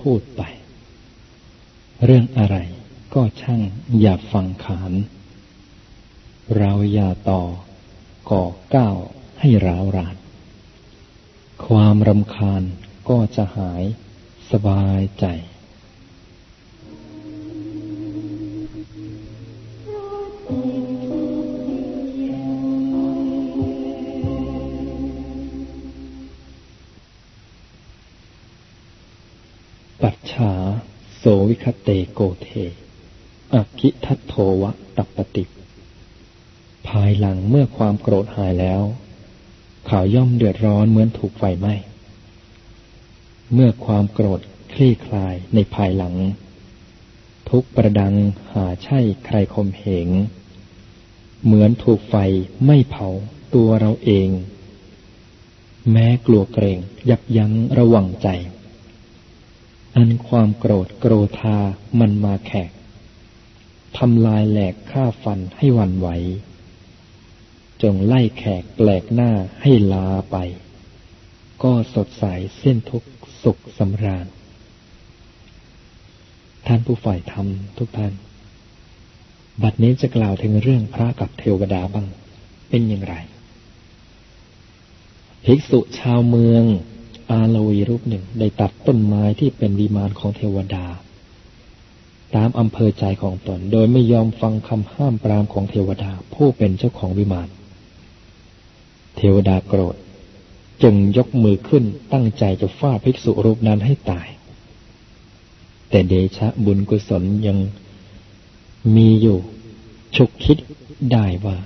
พูดไป เรื่องอะไรก็ช่างอย่าฟังขาน เราอย่าต่อก่อก้าวให้ร้าวราน ความรำคาญก็จะหายสบายใจ คเตโกเทอคิทัตโทวะตัปปติ ภายหลังเมื่อความโกรธหายแล้ว เขาย่อมเดือดร้อนเหมือนถูกไฟไหม้ เมื่อความโกรธคลี่คลายในภายหลัง ทุกประดังหาใช่ใครคมเหง เหมือนถูกไฟไม่เผาตัวเราเอง แม้กลัวเกรงยับยั้งระวังใจ อันความโกรธโกรธามันมาแขกทำลายแหลกฆ่าฟันให้วันไหว จงไล่แขกแปลกหน้าให้ลาไป ก็สดใสเส้นทุกสุขสำราญ ท่านผู้ฝ่ายธรรมทุกท่าน บัดนี้จะกล่าวถึงเรื่องพระกับเทวดาบ้าง เป็นอย่างไร ภิกษุชาวเมือง อาลวีรูปหนึ่งได้ตัดต้นไม้ที่เป็นวิมานของเทวดา ตามอำเภอใจของตน โดยไม่ยอมฟังคำห้ามปรามของเทวดาผู้เป็นเจ้าของวิมาน เทวดาโกรธ จึงยกมือขึ้นตั้งใจจะฟาดภิกษุรูปนั้นให้ตาย แต่เดชะบุญกุศลยังมีอยู่ฉุกคิดได้ว่า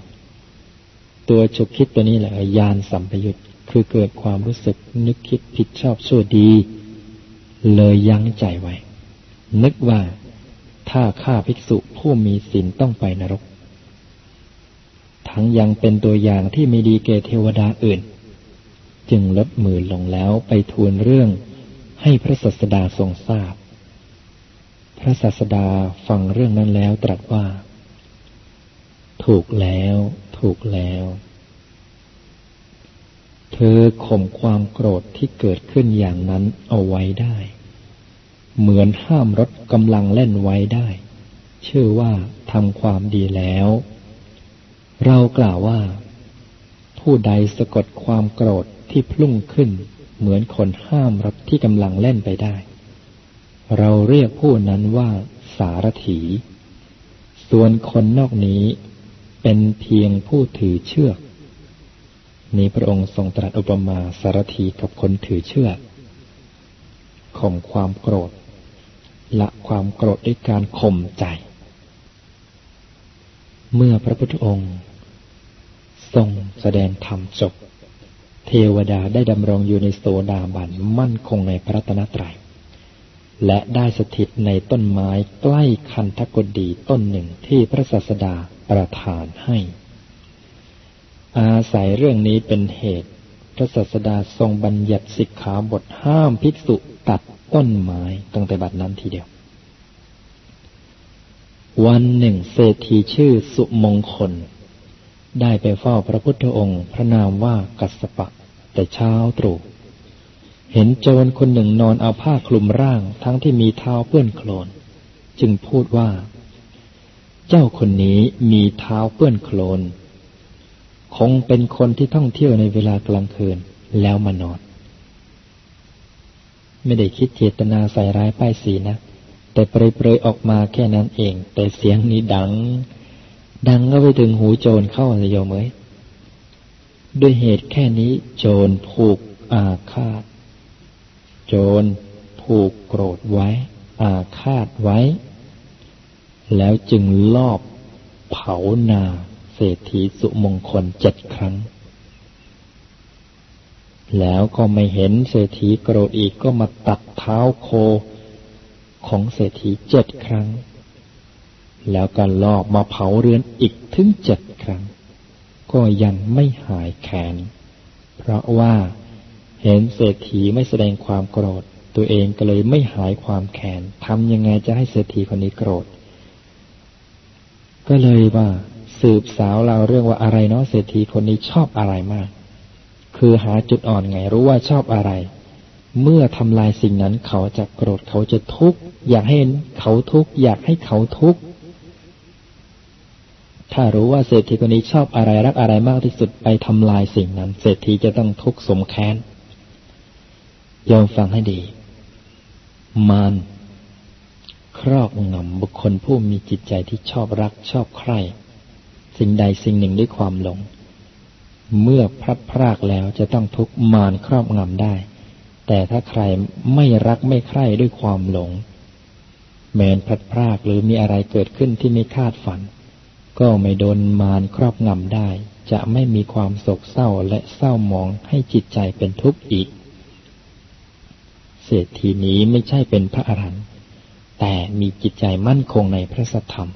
ตัวฉุกคิดตัวนี้แหละยานสัมพยุต คือเกิดความรู้สึกนึกคิดผิดชอบชั่วดี เลยยั้งใจไว้ นึกว่าถ้าข้าภิกษุผู้มีศีลต้องไปนรก ทั้งยังเป็นตัวอย่างที่ไม่ดีเกเทวดาอื่น จึงลดมือลงแล้วไปทูลเรื่องให้พระสัสดาทรงทราบ พระสัสดาฟังเรื่องนั้นแล้วตรัสว่า ถูกแล้ว ถูกแล้ว เธอข่มความโกรธที่เกิดขึ้นอย่างนั้นเอาไว้ได้ เหมือนห้ามรถกำลังเล่นไว้ได้ ชื่อว่าทำความดีแล้ว เรากล่าวว่า ผู้ใดสะกดความโกรธที่พลุ่งขึ้น เหมือนคนห้ามรถที่กำลังเล่นไปได้ เราเรียกผู้นั้นว่าสารถี ส่วนคนนอกนี้เป็นเพียงผู้ถือเชือก นี้พระองค์ทรงตรัสอุปมาสารถีกับคนถือเชือกข่มความโกรธ ละความโกรธด้วยการข่มใจ เมื่อพระพุทธองค์ ทรงแสดงธรรมจบ เทวดาได้ดำรงอยู่ในโสดาบันมั่นคงในพระตนตรัย และได้สถิตในต้นไม้ใกล้คันทกดีต้นหนึ่งที่พระศาสดาประทานให้ อาศัยเรื่องนี้เป็นเหตุ พระศาสดาทรงบัญญัติสิกขาบทห้ามภิกษุตัดต้นไม้ตั้งแต่บัดนั้นทีเดียว วันหนึ่งเศรษฐีชื่อสุมงคล ได้ไปเฝ้าพระพุทธองค์ พระนามว่ากัสปะ แต่เช้าตรู่เห็นโจรคนหนึ่งนอนเอาผ้าคลุมร่าง ทั้งที่มีเท้าเปื้อนโคลน จึงพูดว่า เจ้าคนนี้มีเท้าเปื้อนโคลน คงเป็นคนที่ท่องเที่ยวในเวลากลางคืนแล้วมานอน ไม่ได้คิดเจตนาใส่ร้ายป้ายสีนะ แต่เปรยๆออกมาแค่นั้นเอง แต่เสียงนี้ดัง ดังก็ไปถึงหูโจรเข้าเลยโยมเอ้ยด้วยเหตุแค่นี้โจรผูกอาฆาต โจรผูกโกรธไว้ อาฆาตไว้ แล้วจึงลอบเผานา รษฐีสุมงคลเจ็ดครั้ง แล้วก็ไม่เห็นเศรษฐีโกรธอีกก็มาตัดเท้าโคของเศรษฐีเจ็ดครั้ง แล้วก็ลอบมาเผาเรือนอีกถึงเจ็ดครั้ง ก็ยังไม่หายแค้นเพราะว่าเห็นเศรษฐีไม่แสดงความโกรธ ตัวเองก็เลยไม่หายความแค้นทำยังไงจะให้เศรษฐีคนนี้โกรธ ก็เลยว่า สืบสาวเราเรื่องว่าอะไรเนาะเศรษฐีคนนี้ชอบอะไรมาก คือหาจุดอ่อนไงรู้ว่าชอบอะไร เมื่อทำลายสิ่งนั้นเขาจะโกรธเขาจะทุกข์อยากให้เขาทุกข์อยากให้เขาทุกข์ถ้ารู้ว่าเศรษฐีคนนี้ชอบอะไรรักอะไรมากที่สุดไปทำลายสิ่งนั้น เศรษฐีจะต้องทุกข์สมแค้นยอมฟังให้ดี มานครอบงำบุคคลผู้มีจิตใจที่ชอบรักชอบใคร่ สิ่งใดสิ่งหนึ่งด้วยความหลง เมื่อพลัดพรากแล้วจะต้องทุกข์มานครอบงำได้ แต่ถ้าใครไม่รักไม่ใคร่ด้วยความหลง แม้นพลัดพรากหรือมีอะไรเกิดขึ้นที่ไม่คาดฝัน ก็ไม่โดนมารครอบงำได้ จะไม่มีความโศกเศร้าและเศร้าหมองให้จิตใจเป็นทุกข์อีก เศรษฐีนี้ไม่ใช่เป็นพระอรหันต์แต่มีจิตใจมั่นคงในพระสัทธรรม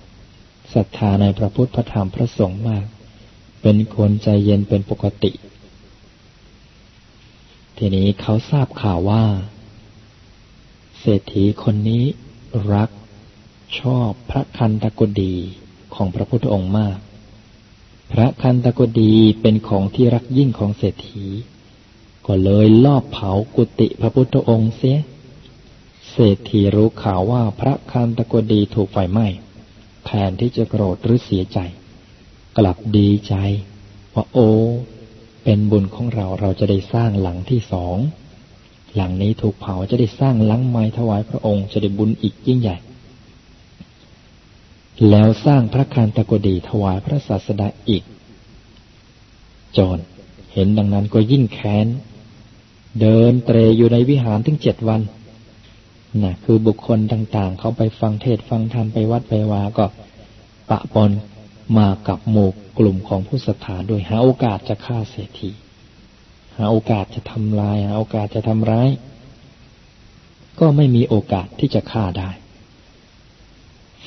ศรัทธาในพระพุทธพระธรรมพระสงฆ์มาก เป็นคนใจเย็นเป็นปกติ ทีนี้เขาทราบข่าวว่า เศรษฐีคนนี้รักชอบพระคันตะกดีของพระพุทธองค์มาก พระคันตะกดีเป็นของที่รักยิ่งของเศรษฐี ก็เลยลอบเผากุฏิพระพุทธองค์เสีย เศรษฐีรู้ข่าวว่าพระคันตะกดีถูกไฟไหม้ แทนที่จะโกรธหรือเสียใจ กลับดีใจ ว่าโอ้เป็นบุญของเราเราจะได้สร้างหลังที่สองหลังนี้ถูกเผาจะได้สร้างหลังไม้ถวายพระองค์จะได้บุญอีกยิ่งใหญ่ แล้วสร้างพระคานตะกดีถวายพระศาสดาอีกจนเห็นดังนั้นก็ยิ่งแค้น เดินเตรอยู่ในวิหารถึงเจ็ดวัน นะคือบุคคลต่าง ๆ เขาไปฟังเทศฟังธรรมไปวัดไปวาก็ปะปนมากับหมู่กลุ่มของผู้ศรัทธาด้วยหาโอกาสจะฆ่าเศรษฐีหาโอกาสจะทำลายหาโอกาสจะทำร้าย ก็ไม่มีโอกาสที่จะฆ่าได้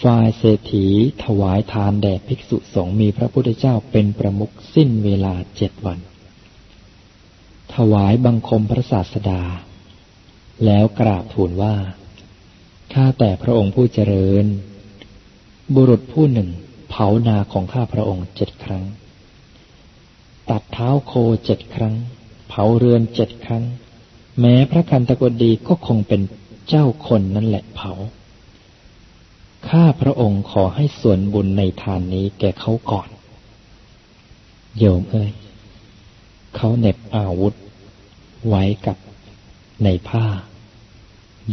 ฝ่ายเศรษฐีถวายทานแด่ภิกษุสงฆ์มีพระพุทธเจ้าเป็นประมุขสิ้นเวลาเจ็ดวัน ถวายบังคมพระศาสดา แล้วกราบทูลว่า ข้าแต่พระองค์ผู้เจริญ บุรุษผู้หนึ่ง เผานาของข้าพระองค์เจ็ดครั้ง ตัดเท้าโคเจ็ดครั้ง เผาเรือนเจ็ดครั้ง แม้พระคันตะกดีก็คงเป็นเจ้าคนนั่นแหละเผา ข้าพระองค์ขอให้ส่วนบุญในทานนี้แก่เขาก่อน โยมเอ้ยเขาเน็บอาวุธไว้กับในผ้า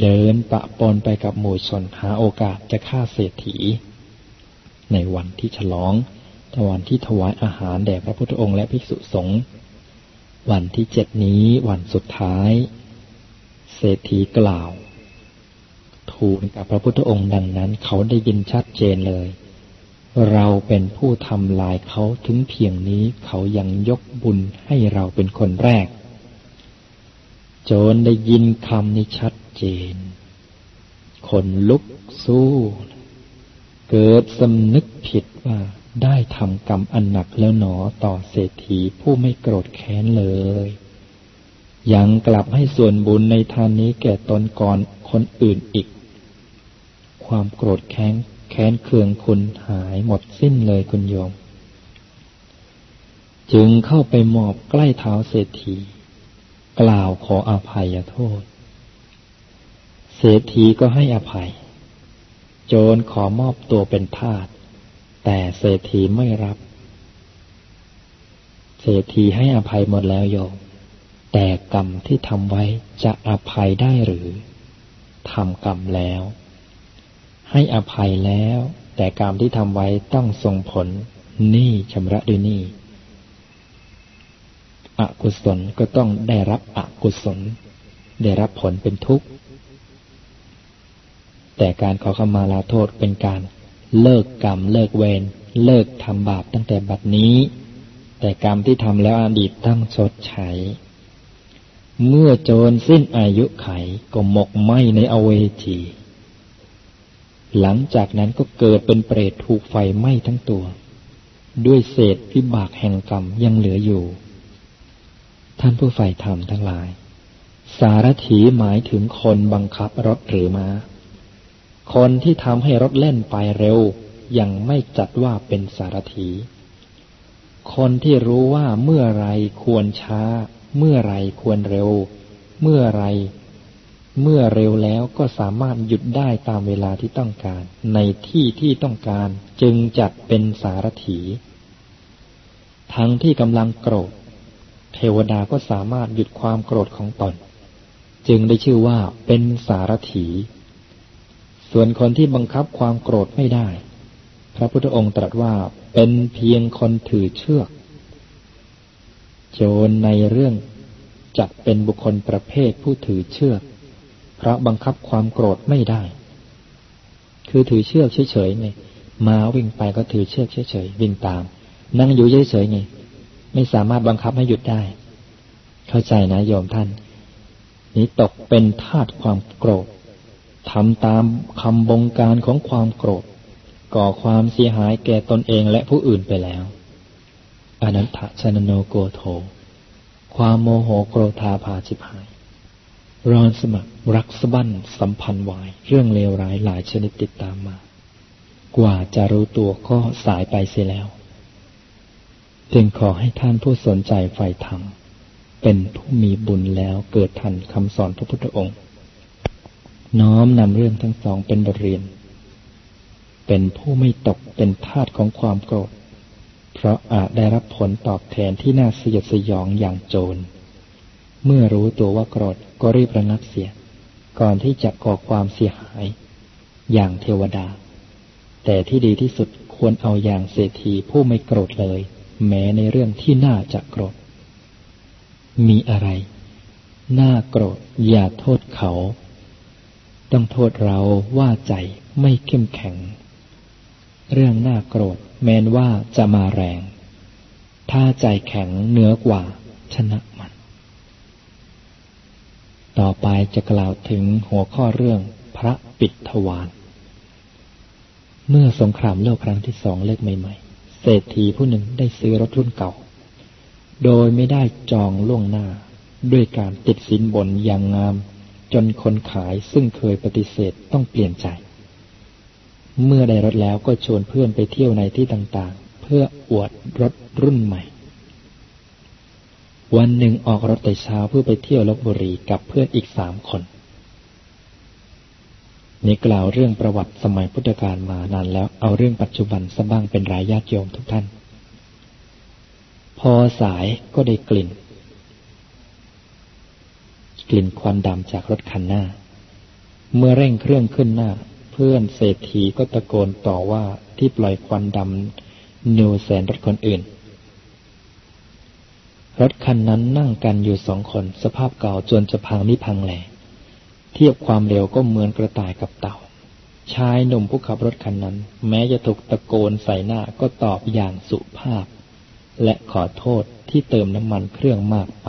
เดินปะปนไปกับหมู่ชนหาโอกาสจะฆ่าเศรษฐี ในวันที่ฉลองในวันที่ถวายอาหารแด่พระพุทธองค์และภิกษุสงฆ์วันที่เจ็ดนี้วันสุดท้าย เศรษฐีกล่าว ทูลกับพระพุทธองค์ดังนั้นเขาได้ยินชัดเจนเลย เราเป็นผู้ทำลายเขาถึงเพียงนี้เขายังยกบุญให้เราเป็นคนแรก โจนได้ยินคำนี้ชัด เจน คนลุกสู้ เกิดสำนึกผิดว่าได้ทำกรรมอันหนักแล้วหนอต่อเศรษฐีผู้ไม่โกรธแค้นเลย ยังกลับให้ส่วนบุญในทานนี้แก่ตนก่อนคนอื่นอีก ความโกรธแค้นแค้นเคืองคุณหายหมดสิ้นเลยคุณโยม จึงเข้าไปหมอบใกล้เท้าเศรษฐี กล่าวขออภัยโทษ เศรษฐีก็ให้อภัย โจรขอมอบตัวเป็นทาสแต่เศรษฐีไม่รับ เศรษฐีให้อภัยหมดแล้วโยม แต่กรรมที่ทำไว้จะอภัยได้หรือทำกรรมแล้ว ให้อภัยแล้ว แต่กรรมที่ทำไว้ต้องส่งผลนี่ชำระด้วยนี่อกุศลก็ต้องได้รับอกุศล ได้รับผลเป็นทุกข์ แต่การขอขมาลาโทษเป็นการเลิกกรรมเลิกเวรเลิกทำบาปตั้งแต่บัดนี้ แต่กรรมที่ทำแล้วอดีตต้องชดใช้ เมื่อโจรสิ้นอายุไขก็หมกไหมในอเวจี หลังจากนั้นก็เกิดเป็นเปรตถูกไฟไหม้ทั้งตัว ด้วยเศษวิบากแห่งกรรมยังเหลืออยู่ ท่านผู้ใฝ่ธรรมทั้งหลาย สารถีหมายถึงคนบังคับรถหรือมา้า คนที่ทำให้รถเล่นไปเร็ว ยังไม่จัดว่าเป็นสารถี คนที่รู้ว่าเมื่อไรควรช้า เมื่อไรควรเร็ว เมื่อไร เมื่อเร็วแล้วก็สามารถหยุดได้ตามเวลาที่ต้องการ ในที่ที่ต้องการจึงจัดเป็นสารถี ทั้งที่กำลังโกรธ เทวดาก็สามารถหยุดความโกรธของตน จึงได้ชื่อว่าเป็นสารถี ส่วนคนที่บังคับความโกรธไม่ได้ พระพุทธองค์ตรัสว่าเป็นเพียงคนถือเชือก โจรในเรื่องจัดเป็นบุคคลประเภทผู้ถือเชือก เพราะบังคับความโกรธไม่ได้ คือถือเชือกเฉยๆไงมาวิ่งไปก็ถือเชือกเฉยๆวิ่งตาม นั่งอยู่เฉยๆไงไม่สามารถบังคับให้หยุดได้ เข้าใจนะโยมท่าน นี้ตกเป็นทาตความโกรธ ทำตามคำบงการของความโกรธ ก่อความเสียหายแก่ตนเองและผู้อื่นไปแล้ว อนันทชนโนโกโท ความโมโหโกรธาพาชิพหายรอนสมัครรักสบั้นสัมพันธ์วาย เรื่องเลวร้ายหลายชนิดติดตามมา กว่าจะรู้ตัวก็สายไปเสียแล้ว จึงขอให้ท่านผู้สนใจใฝ่ธรรมเป็นผู้มีบุญแล้วเกิดทันคำสอนพระพุทธองค์ น้อมนำเรื่องทั้งสองเป็นบทเรียน เป็นผู้ไม่ตกเป็นทาสของความโกรธ เพราะอาจได้รับผลตอบแทนที่น่าสยดสยองอย่างโจร เมื่อรู้ตัวว่าโกรธก็รีบระงับเสีย ก่อนที่จะก่อความเสียหาย อย่างเทวดา แต่ที่ดีที่สุดควรเอาอย่างเศรษฐีผู้ไม่โกรธเลย แม้ในเรื่องที่น่าจะโกรธ มีอะไร น่าโกรธอย่าโทษเขา ต้องโทษเราว่าใจไม่เข้มแข็ง เรื่องน่าโกรธแม้นว่าจะมาแรง ถ้าใจแข็งเหนือกว่าชนะมัน ต่อไปจะกล่าวถึงหัวข้อเรื่องพระปิดทวารเมื่อสงครามโลกครั้งที่สองเลิกใหม่ๆ เศรษฐีผู้หนึ่งได้ซื้อรถรุ่นเก่า โดยไม่ได้จองล่วงหน้าด้วยการติดสินบนอย่างงาม จนคนขายซึ่งเคยปฏิเสธต้องเปลี่ยนใจ เมื่อได้รถแล้วก็ชวนเพื่อนไปเที่ยวในที่ต่างๆ เพื่ออวดรถรุ่นใหม่ วันหนึ่งออกรถแต่เช้าเพื่อไปเที่ยวลบบุรีกับเพื่อนอีกสามคนนี่กล่าวเรื่องประวัติสมัยพุทธกาลมานานแล้วเอาเรื่องปัจจุบันสบ้างเป็นรายญาติโยมทุกท่าน พอสายก็ได้กลิ่น กลิ่นควันดำจากรถคันหน้า เมื่อเร่งเครื่องขึ้นหน้า เพื่อนเศรษฐีก็ตะโกนต่อว่าที่ปล่อยควันดำนิวแสนรถคนอื่น รถคันนั้นนั่งกันอยู่สองคนสภาพเก่าจนจะพังนี่พังแหลเทียบความเร็วก็เหมือนกระต่ายกับเต่า ชายหนุ่มผู้ขับรถคันนั้น แม้จะถูกตะโกนใส่หน้าก็ตอบอย่างสุภาพ และขอโทษที่เติมน้ำมันเครื่องมากไป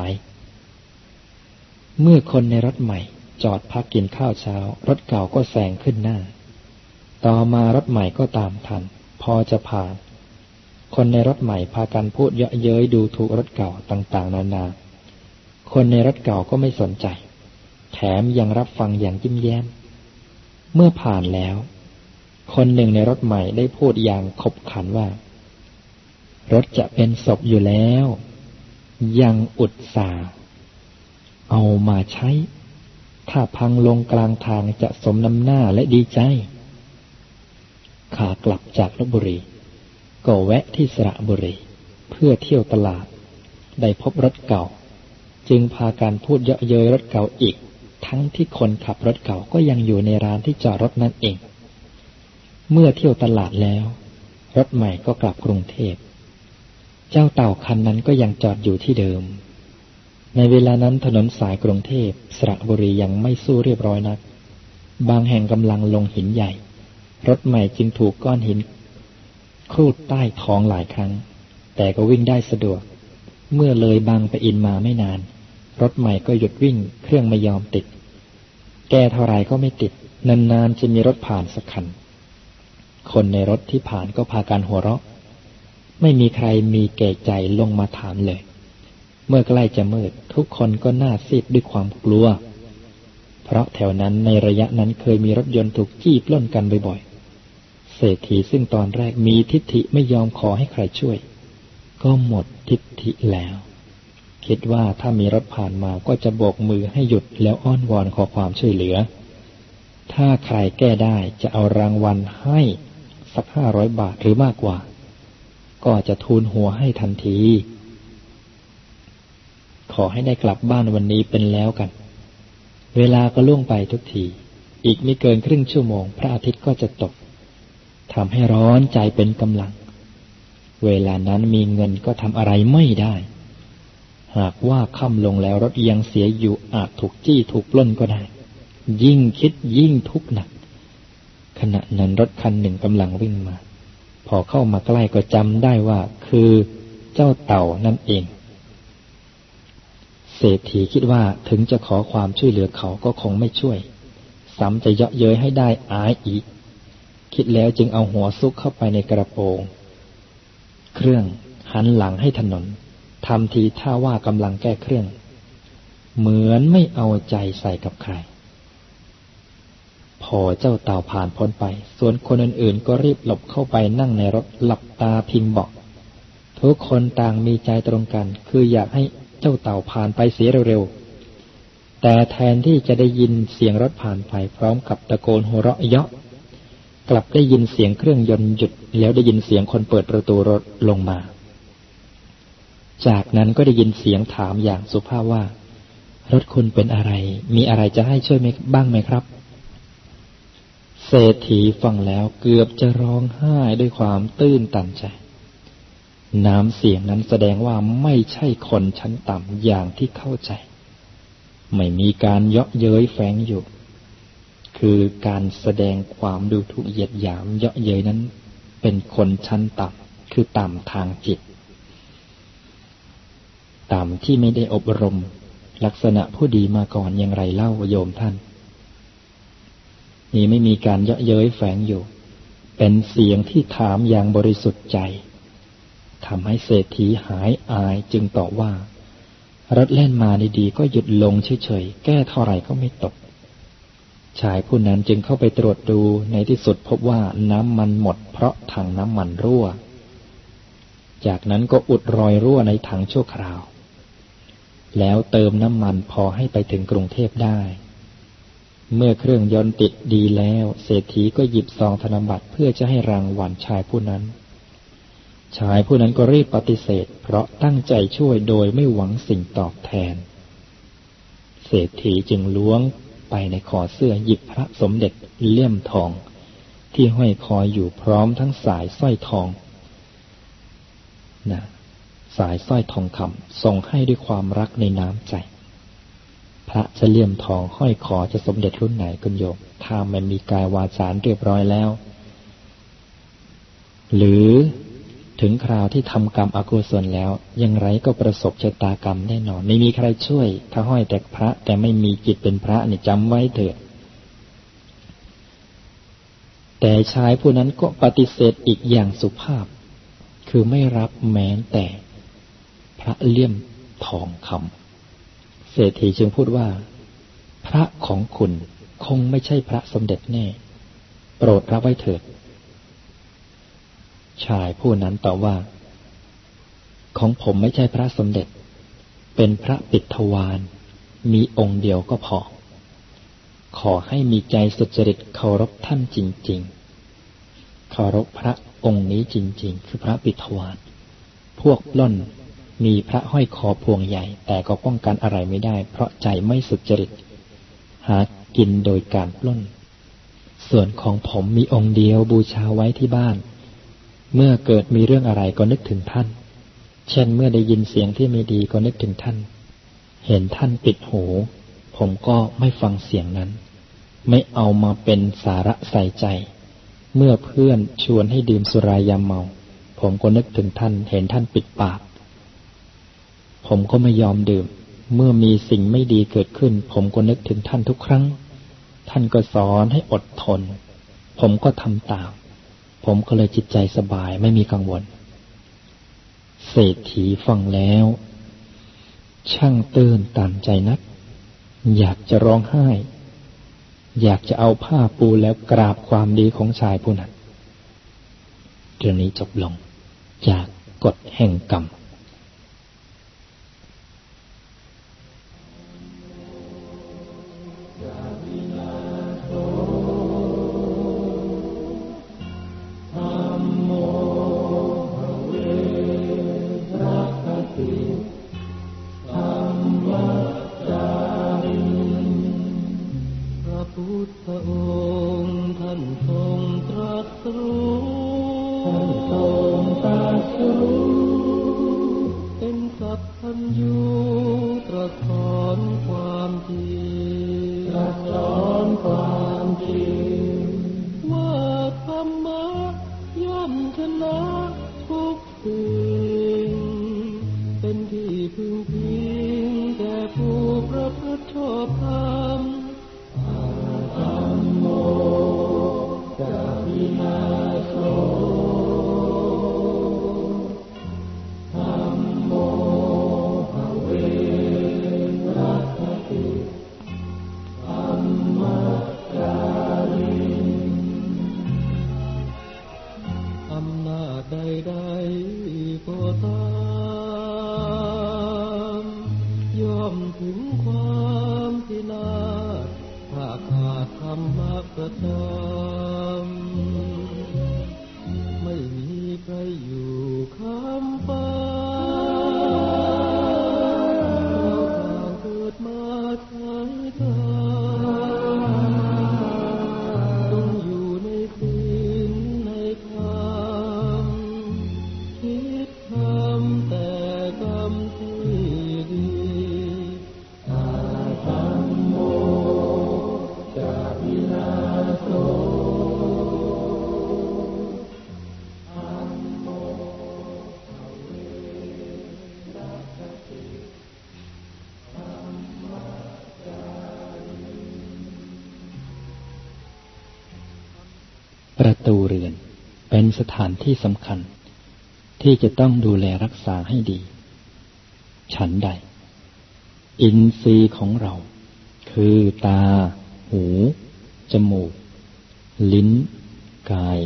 เมื่อคนในรถใหม่ จอดพักกินข้าวเช้า รถเก่าก็แซงขึ้นหน้า ต่อมารถใหม่ก็ตามทัน พอจะผ่าน คนในรถใหม่พากันพูดเยาะเย้ยดูถูกรถเก่าต่างๆ นานา คนในรถเก่าก็ไม่สนใจ แถมยังรับฟังอย่างยิ้มแย้ม เมื่อผ่านแล้ว คนหนึ่งในรถใหม่ได้พูดอย่างขบขันว่า รถจะเป็นศพอยู่แล้ว ยังอุดสา เอามาใช้ ถ้าพังลงกลางทางจะสมน้ำหน้าและดีใจ ขากลับจากลบบุรี ก็แวะที่สระบุรี เพื่อเที่ยวตลาด ได้พบรถเก่า จึงพาการพูดเยาะเย้ยรถเก่าอีก ทั้งที่คนขับรถเก่าก็ยังอยู่ในร้านที่จอดรถนั่นเอง เมื่อเที่ยวตลาดแล้ว รถใหม่ก็กลับกรุงเทพ เจ้าเต่าคันนั้นก็ยังจอดอยู่ที่เดิม ในเวลานั้นถนนสายกรุงเทพสระบุรียังไม่สู้เรียบร้อยนัก บางแห่งกำลังลงหินใหญ่ รถใหม่จึงถูกก้อนหินครูดใต้ท้องหลายครั้ง แต่ก็วิ่งได้สะดวก เมื่อเลยบางไปอินมาไม่นาน รถใหม่ก็หยุดวิ่งเครื่องไม่ยอมติด แก้เท่าไรก็ไม่ติด นานๆจะมีรถผ่านสักคัน คนในรถที่ผ่านก็พากันหัวเราะ ไม่มีใครมีเกจใจลงมาถามเลย เมื่อใกล้จะมืด ทุกคนก็หน่าซีดด้วยความกลัว เพราะแถวนั้นในระยะนั้นเคยมีรถยนต์ถูกจี้ปล้นกันบ่อยๆ เศรษฐีซึ่งตอนแรกมีทิฏฐิไม่ยอมขอให้ใครช่วย ก็หมดทิฏฐิแล้ว คิดว่าถ้ามีรถผ่านมาก็จะโบกมือให้หยุดแล้วอ้อนวอนขอความช่วยเหลือ ถ้าใครแก้ได้จะเอารางวัลให้สักห้าร้อยบาทหรือมากกว่า ก็จะทูลหัวให้ทันที อให้ได้กลับบ้านวันนี้เป็นแล้วกัน เวลาก็ล่วงไปทุกที อีกไม่เกินครึ่งชั่วโมง พระอาทิตย์ก็จะตกทำให้ร้อนใจเป็นกำลัง เวลานั้นมีเงินก็ทำอะไรไม่ได้ หากว่าค่ำลงแล้วรถยังเสียอยู่อาจถูกจี้ถูกปล้นก็ได้ ยิ่งคิดยิ่งทุกข์หนัก ขณะนั้นรถคันหนึ่งกำลังวิ่งมา พอเข้ามาใกล้ก็จำได้ว่าคือเจ้าเต่านั่นเอง เศรษฐีคิดว่าถึงจะขอความช่วยเหลือเขาก็คงไม่ช่วย ซ้ำจะเยาะเย้ยให้ได้อายอีก คิดแล้วจึงเอาหัวซุกเข้าไปในกระโปรง เครื่องหันหลังให้ถนนทำทีท่าว่ากำลังแก้เครื่อง เหมือนไม่เอาใจใส่กับใคร พอเจ้าเต่าผ่านพ้นไป ส่วนคนอื่นๆ ก็รีบหลบเข้าไปนั่งในรถหลับตาพิงเบาะทุกคนต่างมีใจตรงกัน คืออยากให้ เจ้าเต่าผ่านไปเสียเร็วๆ แต่แทนที่จะได้ยินเสียงรถผ่านไปพร้อมกับตะโกนโหัวเราะเยาะ กลับได้ยินเสียงเครื่องยนต์หยุด แล้วได้ยินเสียงคนเปิดประตูรถลงมา จากนั้นก็ได้ยินเสียงถามอย่างสุภาพว่า รถคุณเป็นอะไร มีอะไรจะให้ช่วยบ้างไหมครับเศรษฐีฟังแล้วเกือบจะร้องไห้ด้วยความตื้นตันใจ น้ำเสียงนั้นแสดงว่าไม่ใช่คนชั้นต่ำอย่างที่เข้าใจ ไม่มีการเยาะเย้ยแฝงอยู่ คือการแสดงความดูถูกเหยียดหยามเยาะเย้ยนั้น เป็นคนชั้นต่ำคือต่ำทางจิต ต่ำที่ไม่ได้อบรม ลักษณะผู้ดีมาก่อนอย่างไรเล่าโยมท่าน นี่ไม่มีการเยาะเย้ยแฝงอยู่ เป็นเสียงที่ถามอย่างบริสุทธิ์ใจ ทำให้เศรษฐีหายอายจึงตอบว่า รถเล่นมาดีๆก็หยุดลงเฉยๆ แก้เท่าไหร่ก็ไม่ตก ชายผู้นั้นจึงเข้าไปตรวจดูในที่สุดพบว่าน้ำมันหมดเพราะถังน้ำมันรั่ว จากนั้นก็อุดรอยรั่วในถังชั่วคราว แล้วเติมน้ำมันพอให้ไปถึงกรุงเทพได้ เมื่อเครื่องยนต์ติดดีแล้ว เศรษฐีก็หยิบซองธนบัตรเพื่อจะให้รางวัลชายผู้นั้น ชายผู้นั้นก็รีบปฏิเสธ เพราะตั้งใจช่วยโดยไม่หวังสิ่งตอบแทน เศรษฐีจึงล้วงไปในคอเสื้อหยิบพระสมเด็จเลี่ยมทอง ที่ห้อยคออยู่พร้อมทั้งสายสร้อยทองนะสายสร้อยทองคำส่งให้ด้วยความรักในน้ำใจ พระจะเลี่ยมทองห้อยคอจะสมเด็จรุ่นไหนคุณโยมถ้ามันมีกายวาจาเรียบร้อยแล้ว หรือ ถึงคราวที่ทำกรรมอกุศลแล้ว ยังไรก็ประสบชะตากรรมแน่นอน ไม่มีใครช่วย ถ้าห้อยแต่พระ แต่ไม่มีจิตเป็นพระนี่จำไว้เถิด แต่ชายผู้นั้นก็ปฏิเสธอีกอย่างสุภาพ คือไม่รับแม้แต่ พระเลี่ยมทองคำเศรษฐีจึงพูดว่า พระของคุณคงไม่ใช่พระสมเด็จแน่ โปรดรับไว้เถิด ชายผู้นั้นตอบว่า ของผมไม่ใช่พระสมเด็จ เป็นพระปิดทวารมีองค์เดียวก็พอ ขอให้มีใจสุจริตเคารพท่านจริง ๆ เคารพพระองค์นี้จริง ๆ คือพระปิดทวารพวกล่นมีพระห้อยคอพวงใหญ่ แต่ก็ป้องกันอะไรไม่ได้ เพราะใจไม่สุจริต หากินโดยการปล้น ส่วนของผมมีองค์เดียวบูชาไว้ที่บ้าน เมื่อเกิดมีเรื่องอะไรก็นึกถึงท่าน เช่นเมื่อได้ยินเสียงที่ไม่ดีก็นึกถึงท่าน เห็นท่านปิดหู ผมก็ไม่ฟังเสียงนั้น ไม่เอามาเป็นสาระใส่ใจ เมื่อเพื่อนชวนให้ดื่มสุรายาเมา ผมก็นึกถึงท่าน เห็นท่านปิดปาก ผมก็ไม่ยอมดื่ม เมื่อมีสิ่งไม่ดีเกิดขึ้น ผมก็นึกถึงท่านทุกครั้ง ท่านก็สอนให้อดทน ผมก็ทำตาม ผมก็เลยจิตใจสบายไม่มีกังวล เศรษฐีฟังแล้ว ช่างตื้นตันใจนัก อยากจะร้องไห้ อยากจะเอาผ้าปูแล้วกราบความดีของชายผู้นั้นเรื่องนี้จบลงจากกฎแห่งกรรม ประตูเรือน เป็นสถานที่สำคัญ ที่จะต้องดูแลรักษาให้ดี ฉันใด อินทรีย์ของเรา คือตา หู จมูก ลิ้น กาย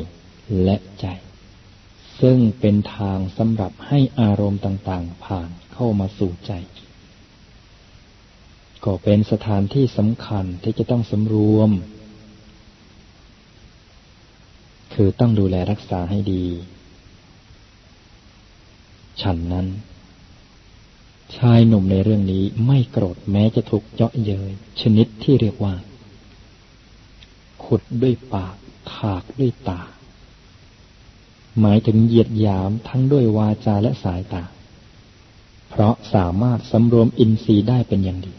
และใจ ซึ่งเป็นทางสำหรับให้อารมณ์ต่างๆ ผ่านเข้ามาสู่ใจ ก็เป็นสถานที่สำคัญที่จะต้องสำรวม คือต้องดูแลรักษาให้ดี ฉันนั้น ชายหนุ่มในเรื่องนี้ไม่โกรธแม้จะถูกเจาะเย้ยชนิดที่เรียกว่า ขุดด้วยปาก ถากด้วยตา หมายถึงเหยียดหยามทั้งด้วยวาจาและสายตา เพราะสามารถสำรวมอินทรีย์ได้เป็นอย่างดี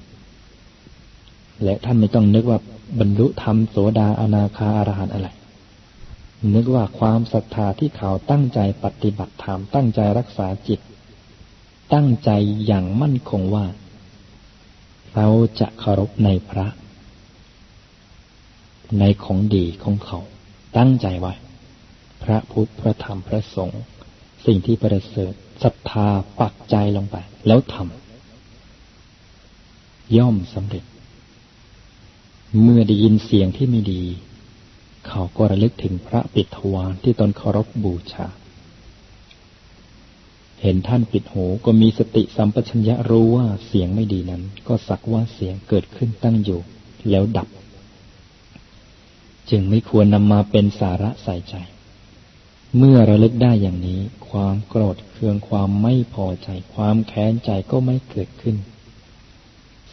และท่านไม่ต้องนึกว่าบรรลุธรรมโสดาอนาคาอารหันอะไร นึกว่าความศรัทธาที่เขาตั้งใจปฏิบัติธรรมตั้งใจรักษาจิต ตั้งใจอย่างมั่นคงว่า เราจะเคารพในพระ ในของดีของเขา ตั้งใจไว้พระพุทธพระธรรมพระสงฆ์สิ่งที่ประเสริฐศรัทธาปักใจลงไป แล้วทำย่อมสำเร็จ เมื่อได้ยินเสียงที่ไม่ดี เขาก็ระลึกถึงพระปิดทวารที่ตนเคารพบูชา เห็นท่านปิดหูก็มีสติสัมปชัญญะรู้ว่าเสียงไม่ดีนั้น ก็สักว่าเสียงเกิดขึ้นตั้งอยู่ แล้วดับ จึงไม่ควรนำมาเป็นสาระใส่ใจ เมื่อระลึกได้อย่างนี้ ความโกรธเคืองความไม่พอใจ ความแค้นใจก็ไม่เกิดขึ้น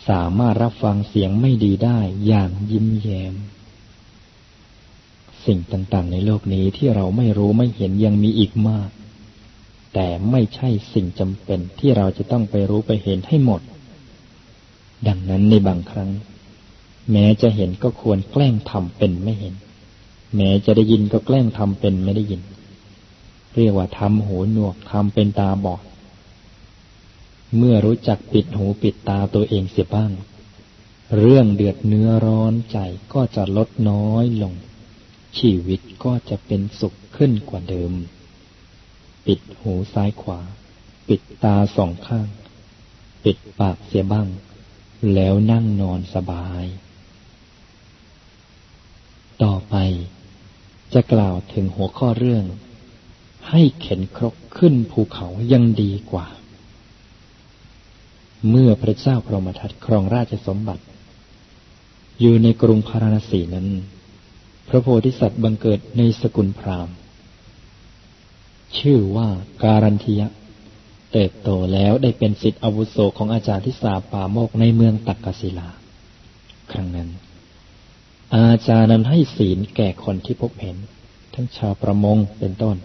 สามารถรับฟังเสียงไม่ดีได้อย่างยิ้มแย้ม สิ่งต่างๆ ในโลกนี้ที่เราไม่รู้ไม่เห็นยังมีอีกมาก แต่ไม่ใช่สิ่งจำเป็นที่เราจะต้องไปรู้ไปเห็นให้หมด ดังนั้นในบางครั้ง แม้จะเห็นก็ควรแกล้งทำเป็นไม่เห็น แม้จะได้ยินก็แกล้งทำเป็นไม่ได้ยิน เรียกว่าทำหูหนวกทำเป็นตาบอด เมื่อรู้จักปิดหูปิดตาตัวเองเสียบ้าง เรื่องเดือดเนื้อร้อนใจก็จะลดน้อยลง ชีวิตก็จะเป็นสุขขึ้นกว่าเดิม ปิดหูซ้ายขวา ปิดตาสองข้าง ปิดปากเสียบ้าง แล้วนั่งนอนสบาย ต่อไปจะกล่าวถึงหัวข้อเรื่อง ให้เข็นครกขึ้นภูเขายังดีกว่า เมื่อพระเจ้าพรหมทัตครองราชสมบัติ อยู่ในกรุงพาราณสีนั้น พระโพธิสัตว์บังเกิดในสกุลพราหมณ์ ชื่อว่าการันทียะ เติบโตแล้วได้เป็นสิทธิอาวุโสของอาจารย์ที่สาป่าโมกในเมืองตักกศิลา ครั้งนั้น อาจารย์นั้นให้ศีลแก่คนที่พบเห็น ทั้งชาวประมงเป็นต้น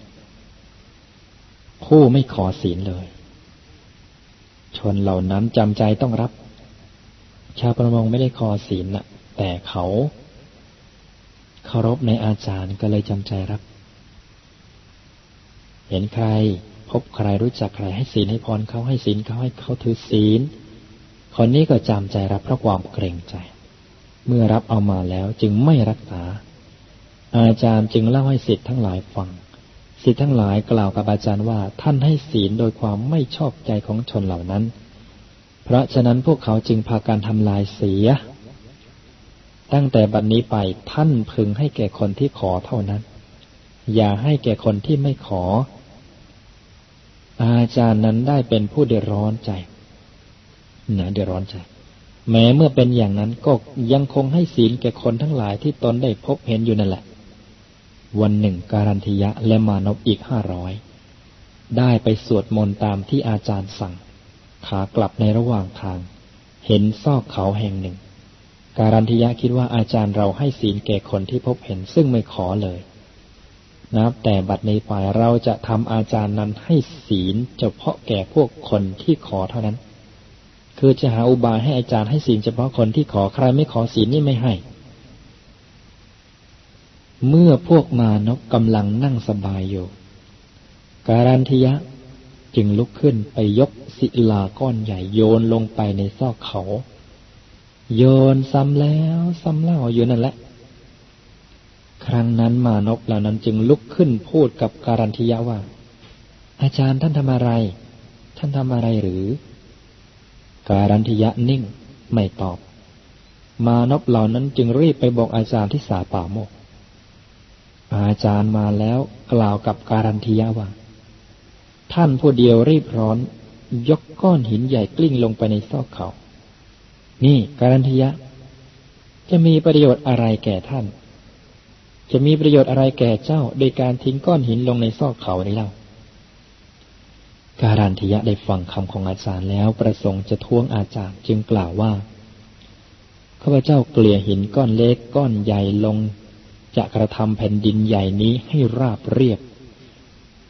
ผู้ไม่ขอศีลเลย ชนเหล่านั้นจำใจต้องรับ ชาวประมงไม่ได้ขอศีลนะแต่เขา เคารพในอาจารย์ก็เลยจำใจรับ เห็นใคร พบใครรู้จักใครให้ศีลให้พรเขาให้ศีลเขาให้เขาถือศีล คนนี้ก็จำใจรับเพราะความเกรงใจ เมื่อรับเอามาแล้วจึงไม่รักษา อาจารย์จึงเล่าให้สิทธิ์ทั้งหลายฟังสิทธิ์ทั้งหลายกล่าวกับอาจารย์ว่าท่านให้ศีลโดยความไม่ชอบใจของชนเหล่านั้น เพราะฉะนั้นพวกเขาจึงพาการทำลายเสีย ตั้งแต่บัดนนี้ไปท่านพึงให้แก่คนที่ขอเท่านั้น อย่าให้แก่คนที่ไม่ขอ อาจารย์นั้นได้เป็นผู้เดือดร้อนใจนะเดือดร้อนใจ แม้เมื่อเป็นอย่างนั้นก็ยังคงให้ศีลแก่คนทั้งหลายที่ตนได้พบเห็นอยู่นั่นแหละ วันหนึ่งการันทิยะและมานพอีกห้าร้อยได้ไปสวดมนต์ตามที่อาจารย์สั่ง ขากลับในระหว่างทาง เห็นซอกเขาแห่งหนึ่ง การันทิยะคิดว่าอาจารย์เราให้ศีลแก่คนที่พบเห็นซึ่งไม่ขอเลยนับแต่บัดนปลายเราจะทำอาจารย์นั้นให้ศีลเฉพาะแก่พวกคนที่ขอเท่านั้น คือจะหาอุบายให้อาจารย์ให้ศีลเฉพาะคนที่ขอใครไม่ขอศีลนี่ไม่ให้ เมื่อพวกมานกกำลังนั่งสบายอยู่ การันทยะจึงลุกขึ้นไปยกศิลาก้อนใหญ่โยนลงไปในซอกเขา โยนซ้ำแล้วซ้ำเล่าอยู่นั่นแหละ ครั้งนั้นมานกเหล่านั้นจึงลุกขึ้นพูดกับการันทิยะว่า อาจารย์ท่านทำอะไร ท่านทำอะไรหรือ การันทิยะนิ่งไม่ตอบ มานกเหล่านั้นจึงรีบไปบอกอาจารย์ที่สาป่าโมก อาจารย์มาแล้วกล่าวกับการันทียะว่า ท่านผู้เดียวรีบร้อน ยกก้อนหินใหญ่กลิ้งลงไปในซอกเขา นี่การันทียะ จะมีประโยชน์อะไรแก่ท่าน จะมีประโยชน์อะไรแก่เจ้าโดยการทิ้งก้อนหินลงในซอกเขานี้เล่า การันทียะได้ฟังคำของอาจารย์แล้วประสงค์จะท้วงอาจารย์จึงกล่าวว่าข้าพเจ้าเกลี่ยหินก้อนเล็กก้อนใหญ่ลง จะกระทำแผ่นดินใหญ่นี้ให้ราบเรียบ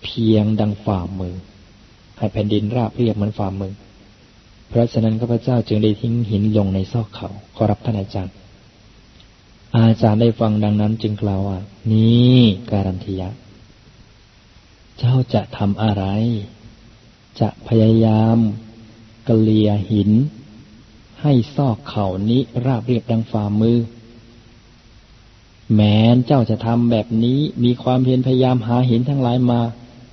เพียงดังฝ่ามือให้แผ่นดินราบเรียบเหมือนฝ่ามือ เพราะฉะนั้นข้าพเจ้าจึงได้ทิ้งหินลงในซอกเขาขอรับท่านอาจารย์ อาจารย์ได้ฟังดังนั้นจึงกล่าวว่า นี่การันทียะ เจ้าจะทำอะไร จะพยายามกลียหิน ให้ซอกเขานี้ราบเรียบดังฝ่ามือ แม้นเจ้าจะทำแบบนี้มีความเพียรพยายามหาหินทั้งหลายมา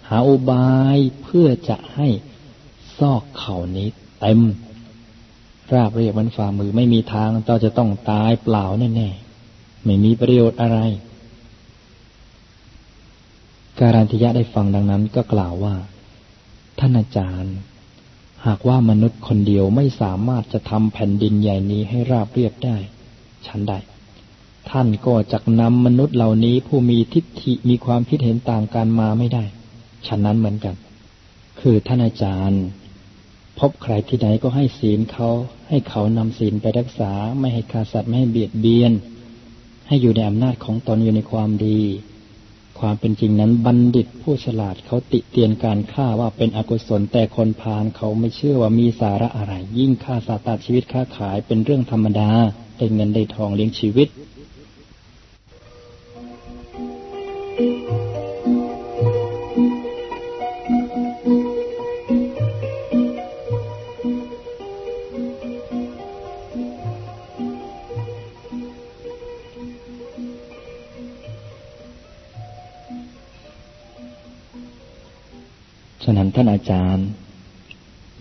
หาอุบายเพื่อจะให้ซอกเขานี้ เต็มราบเรียบมันฝ่ามือ ไม่มีทางเจ้าจะต้องตายเปล่าแน่ๆไม่มีประโยชน์อะไร การันทยะได้ฟังดังนั้นก็กล่าวว่า ท่านอาจารย์ หากว่ามนุษย์คนเดียวไม่สามารถจะทำแผ่นดินใหญ่นี้ให้ราบเรียบได้ฉันได้ท่านก็จะนำมนุษย์เหล่านี้ผู้มีทิฏฐิมีความคิดเห็นต่างกันมาไม่ได้ ฉะนั้นเหมือนกัน คือท่านอาจารย์ พบใครที่ไหนก็ให้ศีลเขา ให้เขานำศีลไปรักษา ไม่ให้ฆ่าสัตว์ไม่ให้เบียดเบียน ให้อยู่ในอำนาจของตนอยู่ในความดี ความเป็นจริงนั้นบัณฑิตผู้ฉลาดเขาติเตียนการฆ่าว่าเป็นอกุศลแต่คนพาลเขาไม่เชื่อว่ามีสาระอะไร ยิ่งฆ่าสัตว์ตัดชีวิตค้าขายเป็นเรื่องธรรมดาได้เงินได้ทองเลี้ยงชีวิต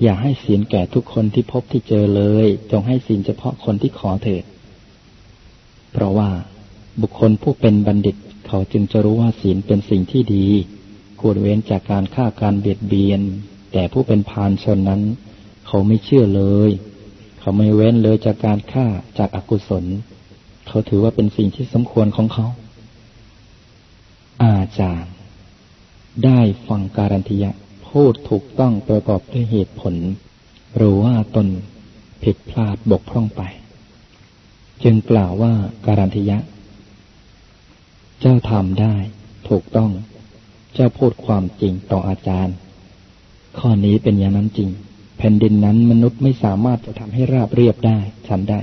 อย่าให้ศีลแก่ทุกคนที่พบที่เจอเลย จงให้ศีลเฉพาะคนที่ขอเถิด เพราะว่าบุคคลผู้เป็นบัณฑิตเขาจึงจะรู้ว่าศีลเป็นสิ่งที่ดี ควรเว้นจากการฆ่าการเบียดเบียน แต่ผู้เป็นพานชนนั้น เขาไม่เชื่อเลย เขาไม่เว้นเลยจากการฆ่าจากอากุศล เขาถือว่าเป็นสิ่งที่สมควรของเขา อาจารย์ ได้ฟังการันทยะ พูดถูกต้องประกอบด้วยเหตุผล รู้ว่าตนผิดพลาดบกพร่องไป จึงกล่าวว่าการันทยะ เจ้าทำได้ถูกต้อง เจ้าพูดความจริงต่ออาจารย์ ข้อนี้เป็นอย่างนั้นจริง แผ่นดินนั้นมนุษย์ไม่สามารถจะทำให้ราบเรียบได้ฉันได้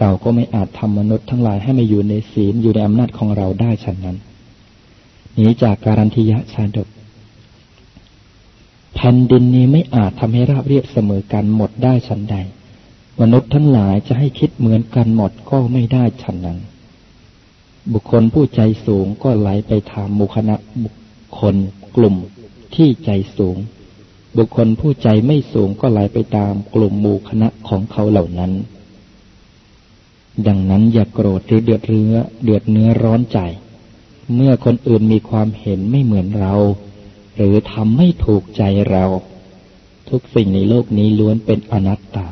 เราก็ไม่อาจทำมนุษย์ทั้งหลายให้มาอยู่ในศีลอยู่ในอำนาจของเราได้ฉันนั้นหนีจากการันทิยะชาดก แผ่นดินนี้ไม่อาจทำให้ราบเรียบเสมอกันหมดได้ฉันใด มนุษย์ทั้งหลายจะให้คิดเหมือนกันหมดก็ไม่ได้ฉันนั้น บุคคลผู้ใจสูงก็ไหลไปทางมุคณะบุคคลกลุ่มที่ใจสูง บุคคลผู้ใจไม่สูงก็ไหลไปตามกลุ่มหมู่คณะของเขาเหล่านั้น ดังนั้นอย่ากโกรธหรือเดือดเรือเดือดเนื้อร้อนใจ เมื่อคนอื่นมีความเห็นไม่เหมือนเรา หรือทำไม่ถูกใจเรา ทุกสิ่งในโลกนี้ล้วนเป็นอนัตตา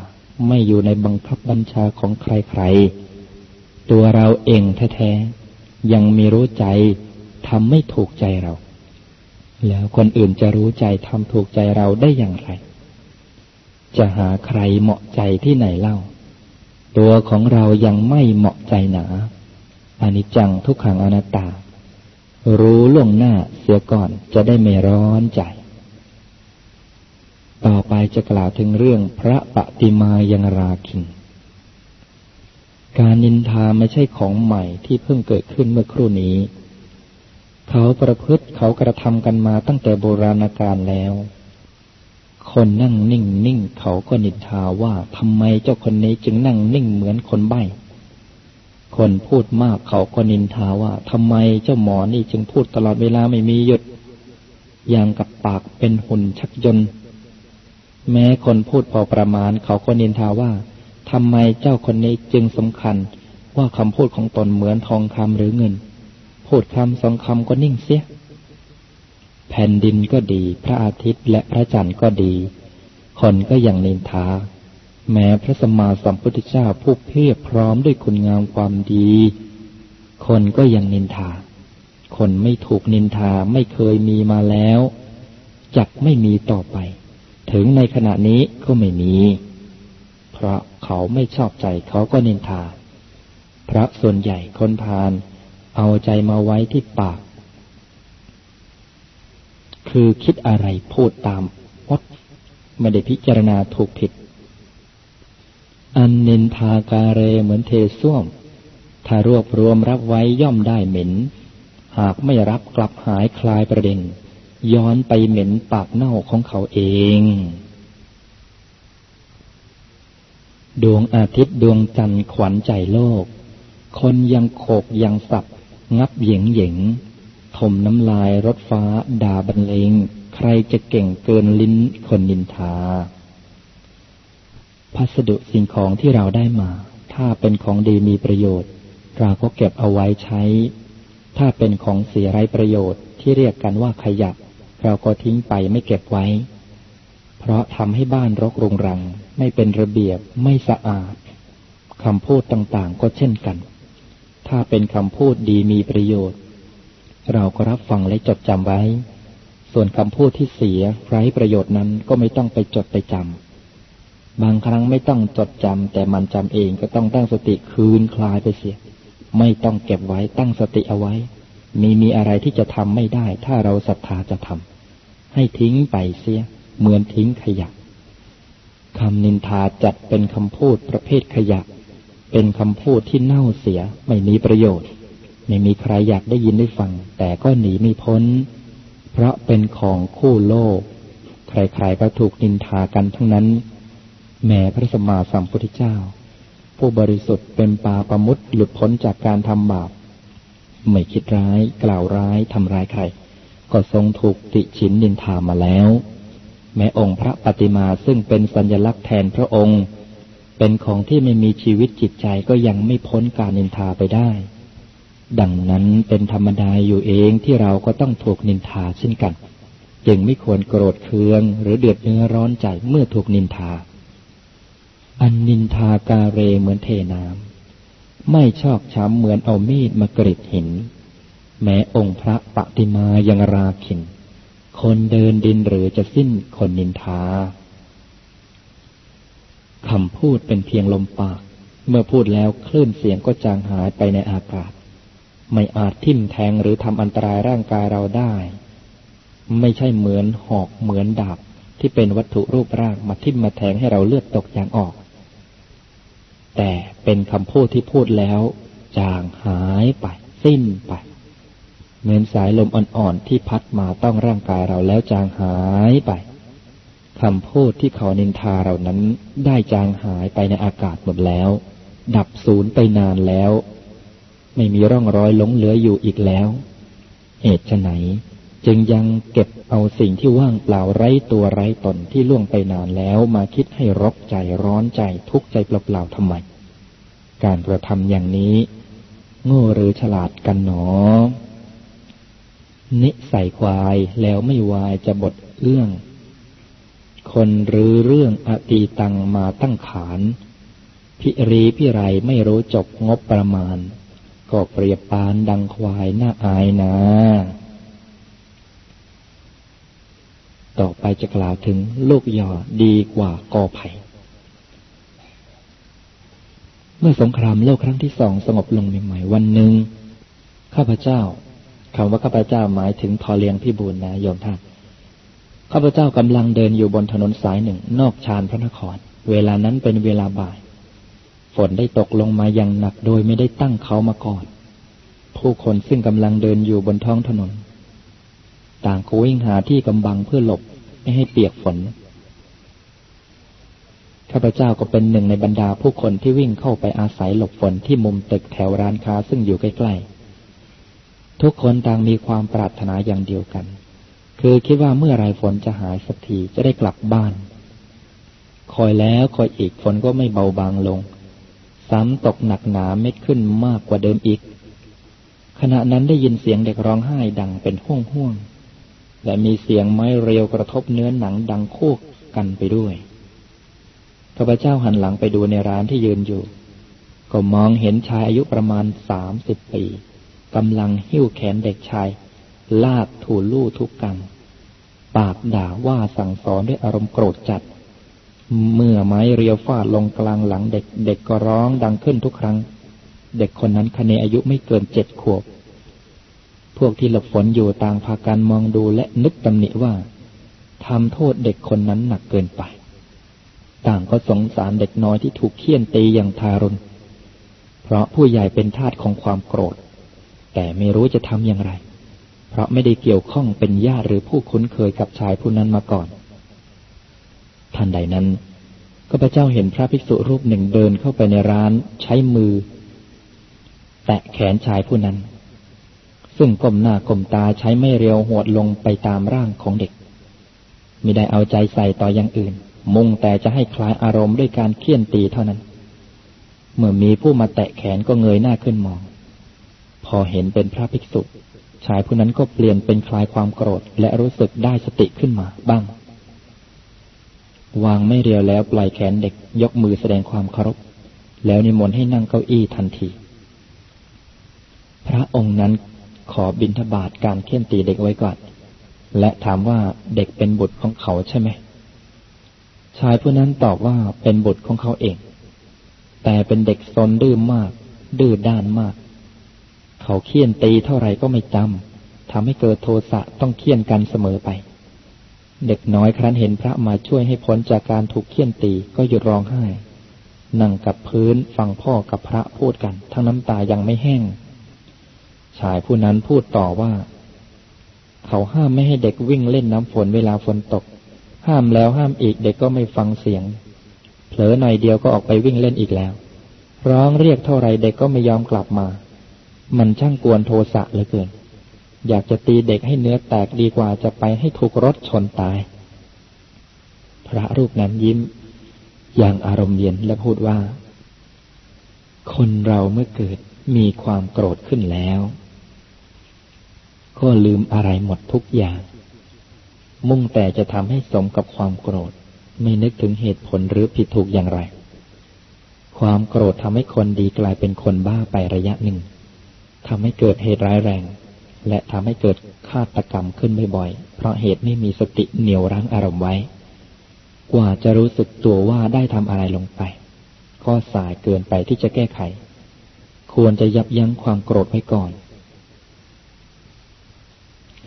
ไม่อยู่ในบังคับบัญชาของใครๆ ตัวเราเองแท้ๆ ยังมีรู้ใจทำไม่ถูกใจเรา แล้วคนอื่นจะรู้ใจทำถูกใจเราได้อย่างไร จะหาใครเหมาะใจที่ไหนเล่า ตัวของเรายังไม่เหมาะใจหนาอนิจจังทุกขังอนัตตา รู้ล่วงหน้าเสียก่อนจะได้ไม่ร้อนใจ ต่อไปจะกล่าวถึงเรื่องพระปฏิมายังราคิน การนินทาไม่ใช่ของใหม่ที่เพิ่งเกิดขึ้นเมื่อครู่นี้ เขาประพฤติเขากระทำกันมาตั้งแต่โบราณกาลแล้ว คนนั่งนิ่งนิ่งเขาก็นินทาว่าทำไมเจ้าคนนี้จึงนั่งนิ่งเหมือนคนใบ้ คนพูดมากเขาก็นินทาว่าทำไมเจ้าหมอนี่จึงพูดตลอดเวลาไม่มีหยุด อย่างกับปากเป็นหุ่นชักยนต์ แม้คนพูดพอประมาณ เขาก็นินทาว่าทำไมเจ้าคนนี้จึงสำคัญ ว่าคำพูดของตนเหมือนทองคำหรือเงิน พูดคำสองคำก็นิ่งเสีย แผ่นดินก็ดี พระอาทิตย์และพระจันทร์ก็ดี คนก็ยังนินทา แม้พระสมมาสัมพุทธเจ้าผู้เพียบพร้อมด้วยคุณงามความดี คนก็ยังนินทา คนไม่ถูกนินทาไม่เคยมีมาแล้วจักไม่มีต่อไป ถึงในขณะนี้ก็ไม่มี เพราะเขาไม่ชอบใจเขาก็นินทา พระส่วนใหญ่คนพานเอาใจมาไว้ที่ปาก คือคิดอะไรพูดตามวัดไม่ได้พิจารณาถูกผิด นินทาการเรเหมือนเทส้วม ถ้ารวบรวมรับไว้ย่อมได้เหม็น หากไม่รับกลับหายคลายประเด็น ย้อนไปเหม็นปากเน่าของเขาเอง ดวงอาทิตย์ดวงจันทร์ขวัญใจโลก คนยังโขกยังสับ งับเหยงเหยงถมน้ำลายรถฟ้า ด่าบรรเลง ใครจะเก่งเกินลิ้นคนนินทา พัสดุสิ่งของที่เราได้มา ถ้าเป็นของดีมีประโยชน์ เราก็เก็บเอาไว้ใช้ ถ้าเป็นของเสียไร้ประโยชน์ที่เรียกกันว่าขยะ เราก็ทิ้งไปไม่เก็บไว้ เพราะทำให้บ้านรกรุงรัง ไม่เป็นระเบียบไม่สะอาดคำพูดต่างๆ ก็เช่นกัน ถ้าเป็นคำพูดดีมีประโยชน์ เราก็รับฟังและจดจำไว้ ส่วนคำพูดที่เสียไร้ประโยชน์นั้นก็ไม่ต้องไปจดไปจำ บางครั้งไม่ต้องจดจำแต่มันจำเองก็ต้องตั้งสติคืนคลายไปเสีย ไม่ต้องเก็บไว้ตั้งสติเอาไว้ มีมีอะไรที่จะทำไม่ได้ ถ้าเราศรัทธาจะทำให้ทิ้งไปเสีย เหมือนทิ้งขยะคำนินทาจัดเป็นคำพูดประเภทขยะ เป็นคำพูดที่เน่าเสียไม่มีประโยชน์ ไม่มีใครอยากได้ยินได้ฟัง แต่ก็หนีไม่พ้น เพราะเป็นของคู่โลก ใครๆก็ถูกนินทากันทั้งนั้น แม้พระสมมาสัมพุทธเจ้า ผู้บริสุทธิ์เป็นปาประมุตหลุดพ้นจากการทำบาปไม่คิดร้าย กล่าวร้ายทำร้ายใคร ก็ทรงถูกติฉินนินทามาแล้ว แม้องค์พระปฏิมาซึ่งเป็นสัญลักษณ์แทนพระองค์ เป็นของที่ไม่มีชีวิตจิตใจก็ยังไม่พ้นการนินทาไปได้ ดังนั้นเป็นธรรมดาอยู่เองที่เราก็ต้องถูกนินทาเช่นกัน จึงไม่ควรโกรธเคืองหรือเดือดเนื้อร้อนใจเมื่อถูกนินทา อันนินทากาเรเหมือนเทน้ำ ไม่ชอบช้ำเหมือนเอามีดมากริดหิน แม้องค์พระปฏิมายังราขิน คนเดินดินหรือจะสิ้นคนนินทาคำพูดเป็นเพียงลมปาก เมื่อพูดแล้วคลื่นเสียงก็จางหายไปในอากาศ ไม่อาจทิ่มแทงหรือทำอันตรายร่างกายเราได้ ไม่ใช่เหมือนหอกเหมือนดาบที่เป็นวัตถุรูปร่างมาทิ่มมาแทงให้เราเลือดตกอย่างออก แต่เป็นคำพูดที่พูดแล้วจางหายไป สิ้นไป เหมือนสายลมอ่อนๆที่พัดมาต้องร่างกายเราแล้วจางหายไปคำพูดที่เขานินทาเรานั้นได้จางหายไปในอากาศหมดแล้ว ดับสูญไปนานแล้ว ไม่มีร่องรอยหลงเหลืออยู่อีกแล้ว เหตุไฉน จึงยังเก็บเอาสิ่งที่ว่างเปล่าไร้ตัวไร้ตนที่ล่วงไปนานแล้วมาคิดให้รบใจร้อนใจทุกข์ใจเปล่าๆทำไม การกระทำอย่างนี้ โง่หรือฉลาดกันหนอ นิสัยควายแล้วไม่วายจะบทเอื้อง คนหรือเรื่องอตีตังมาตั้งขานพิรีพิไรไม่รู้จบงบประมาณ ก็เปรียบปานดังควายหน้าอายนา ต่อไปจะกล่าวถึงลูกยอดีกว่ากอไผ่เมื่อสงครามโลกครั้งที่สองสงบลงใหม่ๆวันหนึ่งข้าพเจ้าคำว่าข้าพเจ้าหมายถึงพอเลี้ยงพี่บุญนะโยมท่านข้าพเจ้ากำลังเดินอยู่บนถนนสายหนึ่งนอกชานพระนคร เวลานั้นเป็นเวลาบ่าย ฝนได้ตกลงมาอย่างหนักโดยไม่ได้ตั้งเขามาก่อน ผู้คนซึ่งกำลังเดินอยู่บนท้องถนน ต่างก็วิ่งหาที่กำบังเพื่อหลบไม่ให้เปียกฝน ข้าพเจ้าก็เป็นหนึ่งในบรรดาผู้คนที่วิ่งเข้าไปอาศัยหลบฝนที่มุมตึกแถวร้านค้าซึ่งอยู่ใกล้ๆ ทุกคนต่างมีความปรารถนาอย่างเดียวกัน คือคิดว่าเมื่อไรฝนจะหายสักทีจะได้กลับบ้าน คอยแล้วคอยอีกฝนก็ไม่เบาบางลง ซ้ำตกหนักหนาเม็ดขึ้นมากกว่าเดิมอีก ขณะนั้นได้ยินเสียงเด็กร้องไห้ดังเป็นห้วงห้วง และมีเสียงไม้เรียวกระทบเนื้อหนังดังโคกกันไปด้วยข้าพเจ้าหันหลังไปดูในร้านที่ยืนอยู่ ก็มองเห็นชายอายุประมาณสามสิบปีกำลังหิ้วแขนเด็กชาย ลากถูลู่ทุกกังปากด่าว่าสั่งสอนด้วยอารมณ์โกรธจัด เมื่อไม้เรียวฟาดลงกลางหลังเด็กเด็กก็ร้องดังขึ้นทุกครั้ง เด็กคนนั้นคะเนอายุไม่เกินเจ็ดขวบ พวกที่หลบฝนอยู่ต่างพากันมองดูและนึกตำหนิว่าทำโทษเด็กคนนั้นหนักเกินไป ต่างก็สงสารเด็กน้อยที่ถูกเคี่ยนตีอย่างทารุณ เพราะผู้ใหญ่เป็นทาสของความโกรธ แต่ไม่รู้จะทำอย่างไร เพราะไม่ได้เกี่ยวข้องเป็นญาติหรือผู้คุ้นเคยกับชายผู้นั้นมาก่อน ทันใดนั้นก็พระเจ้าเห็นพระภิกษุรูปหนึ่งเดินเข้าไปในร้านใช้มือ แตะแขนชายผู้นั้น ซึ่งก้มหน้าก้มตาใช้ไม่เรียวหวดลงไปตามร่างของเด็กไมิได้เอาใจใส่ต่ออย่างอื่น มุ่งแต่จะให้คลายอารมณ์ด้วยการเคี่ยนตีเท่านั้น เมื่อมีผู้มาแตะแขนก็เงยหน้าขึ้นมอง พอเห็นเป็นพระภิกษุ ชายผู้นั้นก็เปลี่ยนเป็นคลายความโกรธ และรู้สึกได้สติขึ้นมาบ้าง วางไม่เรียวแล้วปล่อยแขนเด็กยกมือแสดงความเคารพ แล้วนิมนต์ให้นั่งเก้าอี้ทันที พระองค์นั้น ขอบิณฑบาตการเคี่ยนตีเด็กไว้ก่อน และถามว่าเด็กเป็นบุตรของเขาใช่ไหม ชายผู้นั้นตอบว่าเป็นบุตรของเขาเอง แต่เป็นเด็กซนดื้อมาก ดื้อด้านมาก เขาเคี่ยนตีเท่าไรก็ไม่จำทำให้เกิดโทสะต้องเคี่ยนกันเสมอไป เด็กน้อยครั้นเห็นพระมาช่วยให้พ้นจากการถูกเคี่ยนตีก็หยุดร้องไห้นั่งกับพื้นฟังพ่อกับพระพูดกัน ทั้งน้ำตายังไม่แห้ง ชายผู้นั้นพูดต่อว่า เขาห้ามไม่ให้เด็กวิ่งเล่นน้ำฝนเวลาฝนตก ห้ามแล้วห้ามอีกเด็กก็ไม่ฟังเสียง เผลอหน่อยเดียวก็ออกไปวิ่งเล่นอีกแล้ว ร้องเรียกเท่าไรเด็กก็ไม่ยอมกลับมา มันช่างกวนโทสะเหลือเกิน อยากจะตีเด็กให้เนื้อแตกดีกว่าจะไปให้ถูกรถชนตาย พระรูปนั้นยิ้ม อย่างอารมณ์เย็นและพูดว่า คนเราเมื่อเกิดมีความโกรธขึ้นแล้ว ก็ลืมอะไรหมดทุกอย่าง มุ่งแต่จะทำให้สมกับความโกรธ ไม่นึกถึงเหตุผลหรือผิดถูกอย่างไร ความโกรธทำให้คนดีกลายเป็นคนบ้าไประยะหนึ่งทำให้เกิดเหตุร้ายแรง และทำให้เกิดฆาตกรรมขึ้นบ่อยๆ เพราะเหตุไม่มีสติเหนี่ยวรั้งอารมณ์ไว้ กว่าจะรู้สึกตัวว่าได้ทำอะไรลงไป ก็สายเกินไปที่จะแก้ไข ควรจะยับยั้งความโกรธไว้ก่อน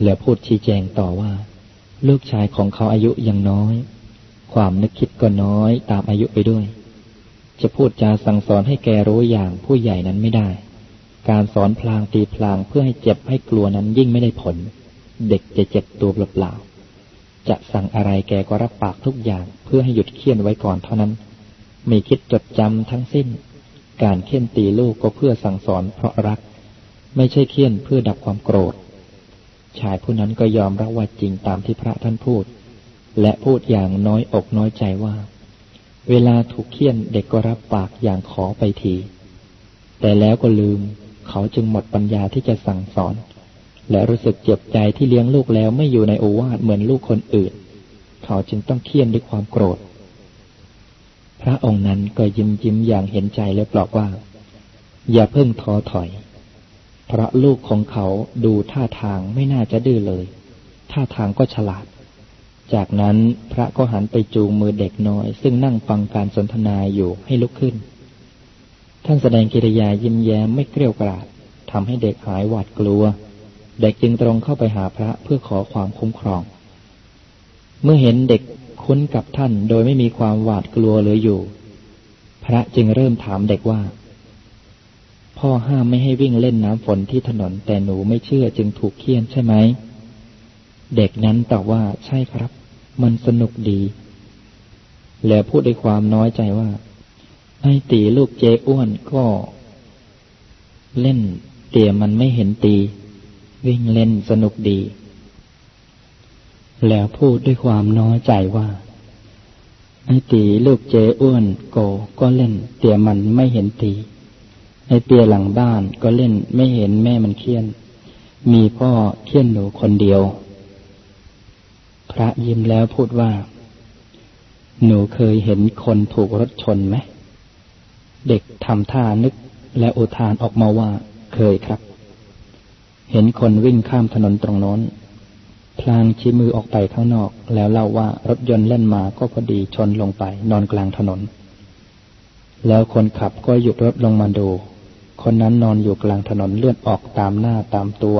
แล้วพูดชี้แจงต่อว่า ลูกชายของเขาอายุยังน้อย ความนึกคิดก็น้อยตามอายุไปด้วย จะพูดจาสั่งสอนให้แกรู้อย่างผู้ใหญ่นั้นไม่ได้ การสอนพลางตีพลางเพื่อให้เจ็บให้กลัวนั้นยิ่งไม่ได้ผล เด็กจะเจ็บตัวเปล่าๆจะสั่งอะไรแกก็รับปากทุกอย่างเพื่อให้หยุดเคี่ยนไว้ก่อนเท่านั้น ไม่คิดจดจำทั้งสิ้น การเคี่ยนตีลูกก็เพื่อสั่งสอนเพราะรัก ไม่ใช่เคี่ยนเพื่อดับความโกรธ ชายผู้นั้นก็ยอมรับว่าจริงตามที่พระท่านพูด และพูดอย่างน้อยอกน้อยใจว่า เวลาถูกเคี่ยนเด็กก็รับปากอย่างขอไปที แต่แล้วก็ลืม เขาจึงหมดปัญญาที่จะสั่งสอน และรู้สึกเจ็บใจที่เลี้ยงลูกแล้วไม่อยู่ในโอวาทเหมือนลูกคนอื่น เขาจึงต้องเคี่ยนด้วยความโกรธ พระองค์นั้นก็ยิ้มยิ้มอย่างเห็นใจและปลอบว่า อย่าเพิ่งท้อถอย เพราะลูกของเขาดูท่าทางไม่น่าจะดื้อเลย ท่าทางก็ฉลาด จากนั้นพระก็หันไปจูงมือเด็กน้อย ซึ่งนั่งฟังการสนทนาอยู่ให้ลุกขึ้น ท่านแสดงกิริยายิ้มแย้มไม่เกลียวกราดทำให้เด็กหายหวาดกลัว เด็กจึงตรงเข้าไปหาพระเพื่อขอความคุ้มครอง เมื่อเห็นเด็กคุ้นกับท่านโดยไม่มีความหวาดกลัวเหลืออยู่ พระจึงเริ่มถามเด็กว่า พ่อห้ามไม่ให้วิ่งเล่นน้ำฝนที่ถนน แต่หนูไม่เชื่อจึงถูกเคี่ยนใช่ไหม เด็กนั้นตอบว่าใช่ครับ มันสนุกดี แล้วพูดด้วยความน้อยใจว่า ไอ้ตีลูกเจ้อ้วนก็ เล่นเตี่ยมันไม่เห็นตี วิ่งเล่นสนุกดี แล้วพูดด้วยความน้อยใจว่าไอ้ตีลูกเจ้อ้วนโกก็เล่น เตี่ยมันไม่เห็นตี ไอเตียหลังบ้านก็เล่นไม่เห็นแม่มันเคี่ยน มีพ่อเคี่ยนหนูคนเดียว พระยิ้มแล้วพูดว่า หนูเคยเห็นคนถูกรถชนไหม เด็กทำท่านึกและอุทานออกมาว่า เคยครับ เห็นคนวิ่งข้ามถนนตรงโน้น พลางชี้มือออกไปข้างนอก แล้วเล่าว่ารถยนต์เล่นมาก็พอดีชนลงไป นอนกลางถนน แล้วคนขับก็หยุดรถลงมาดู คนนั้นนอนอยู่กลางถนนเลือดออกตามหน้าตามตัว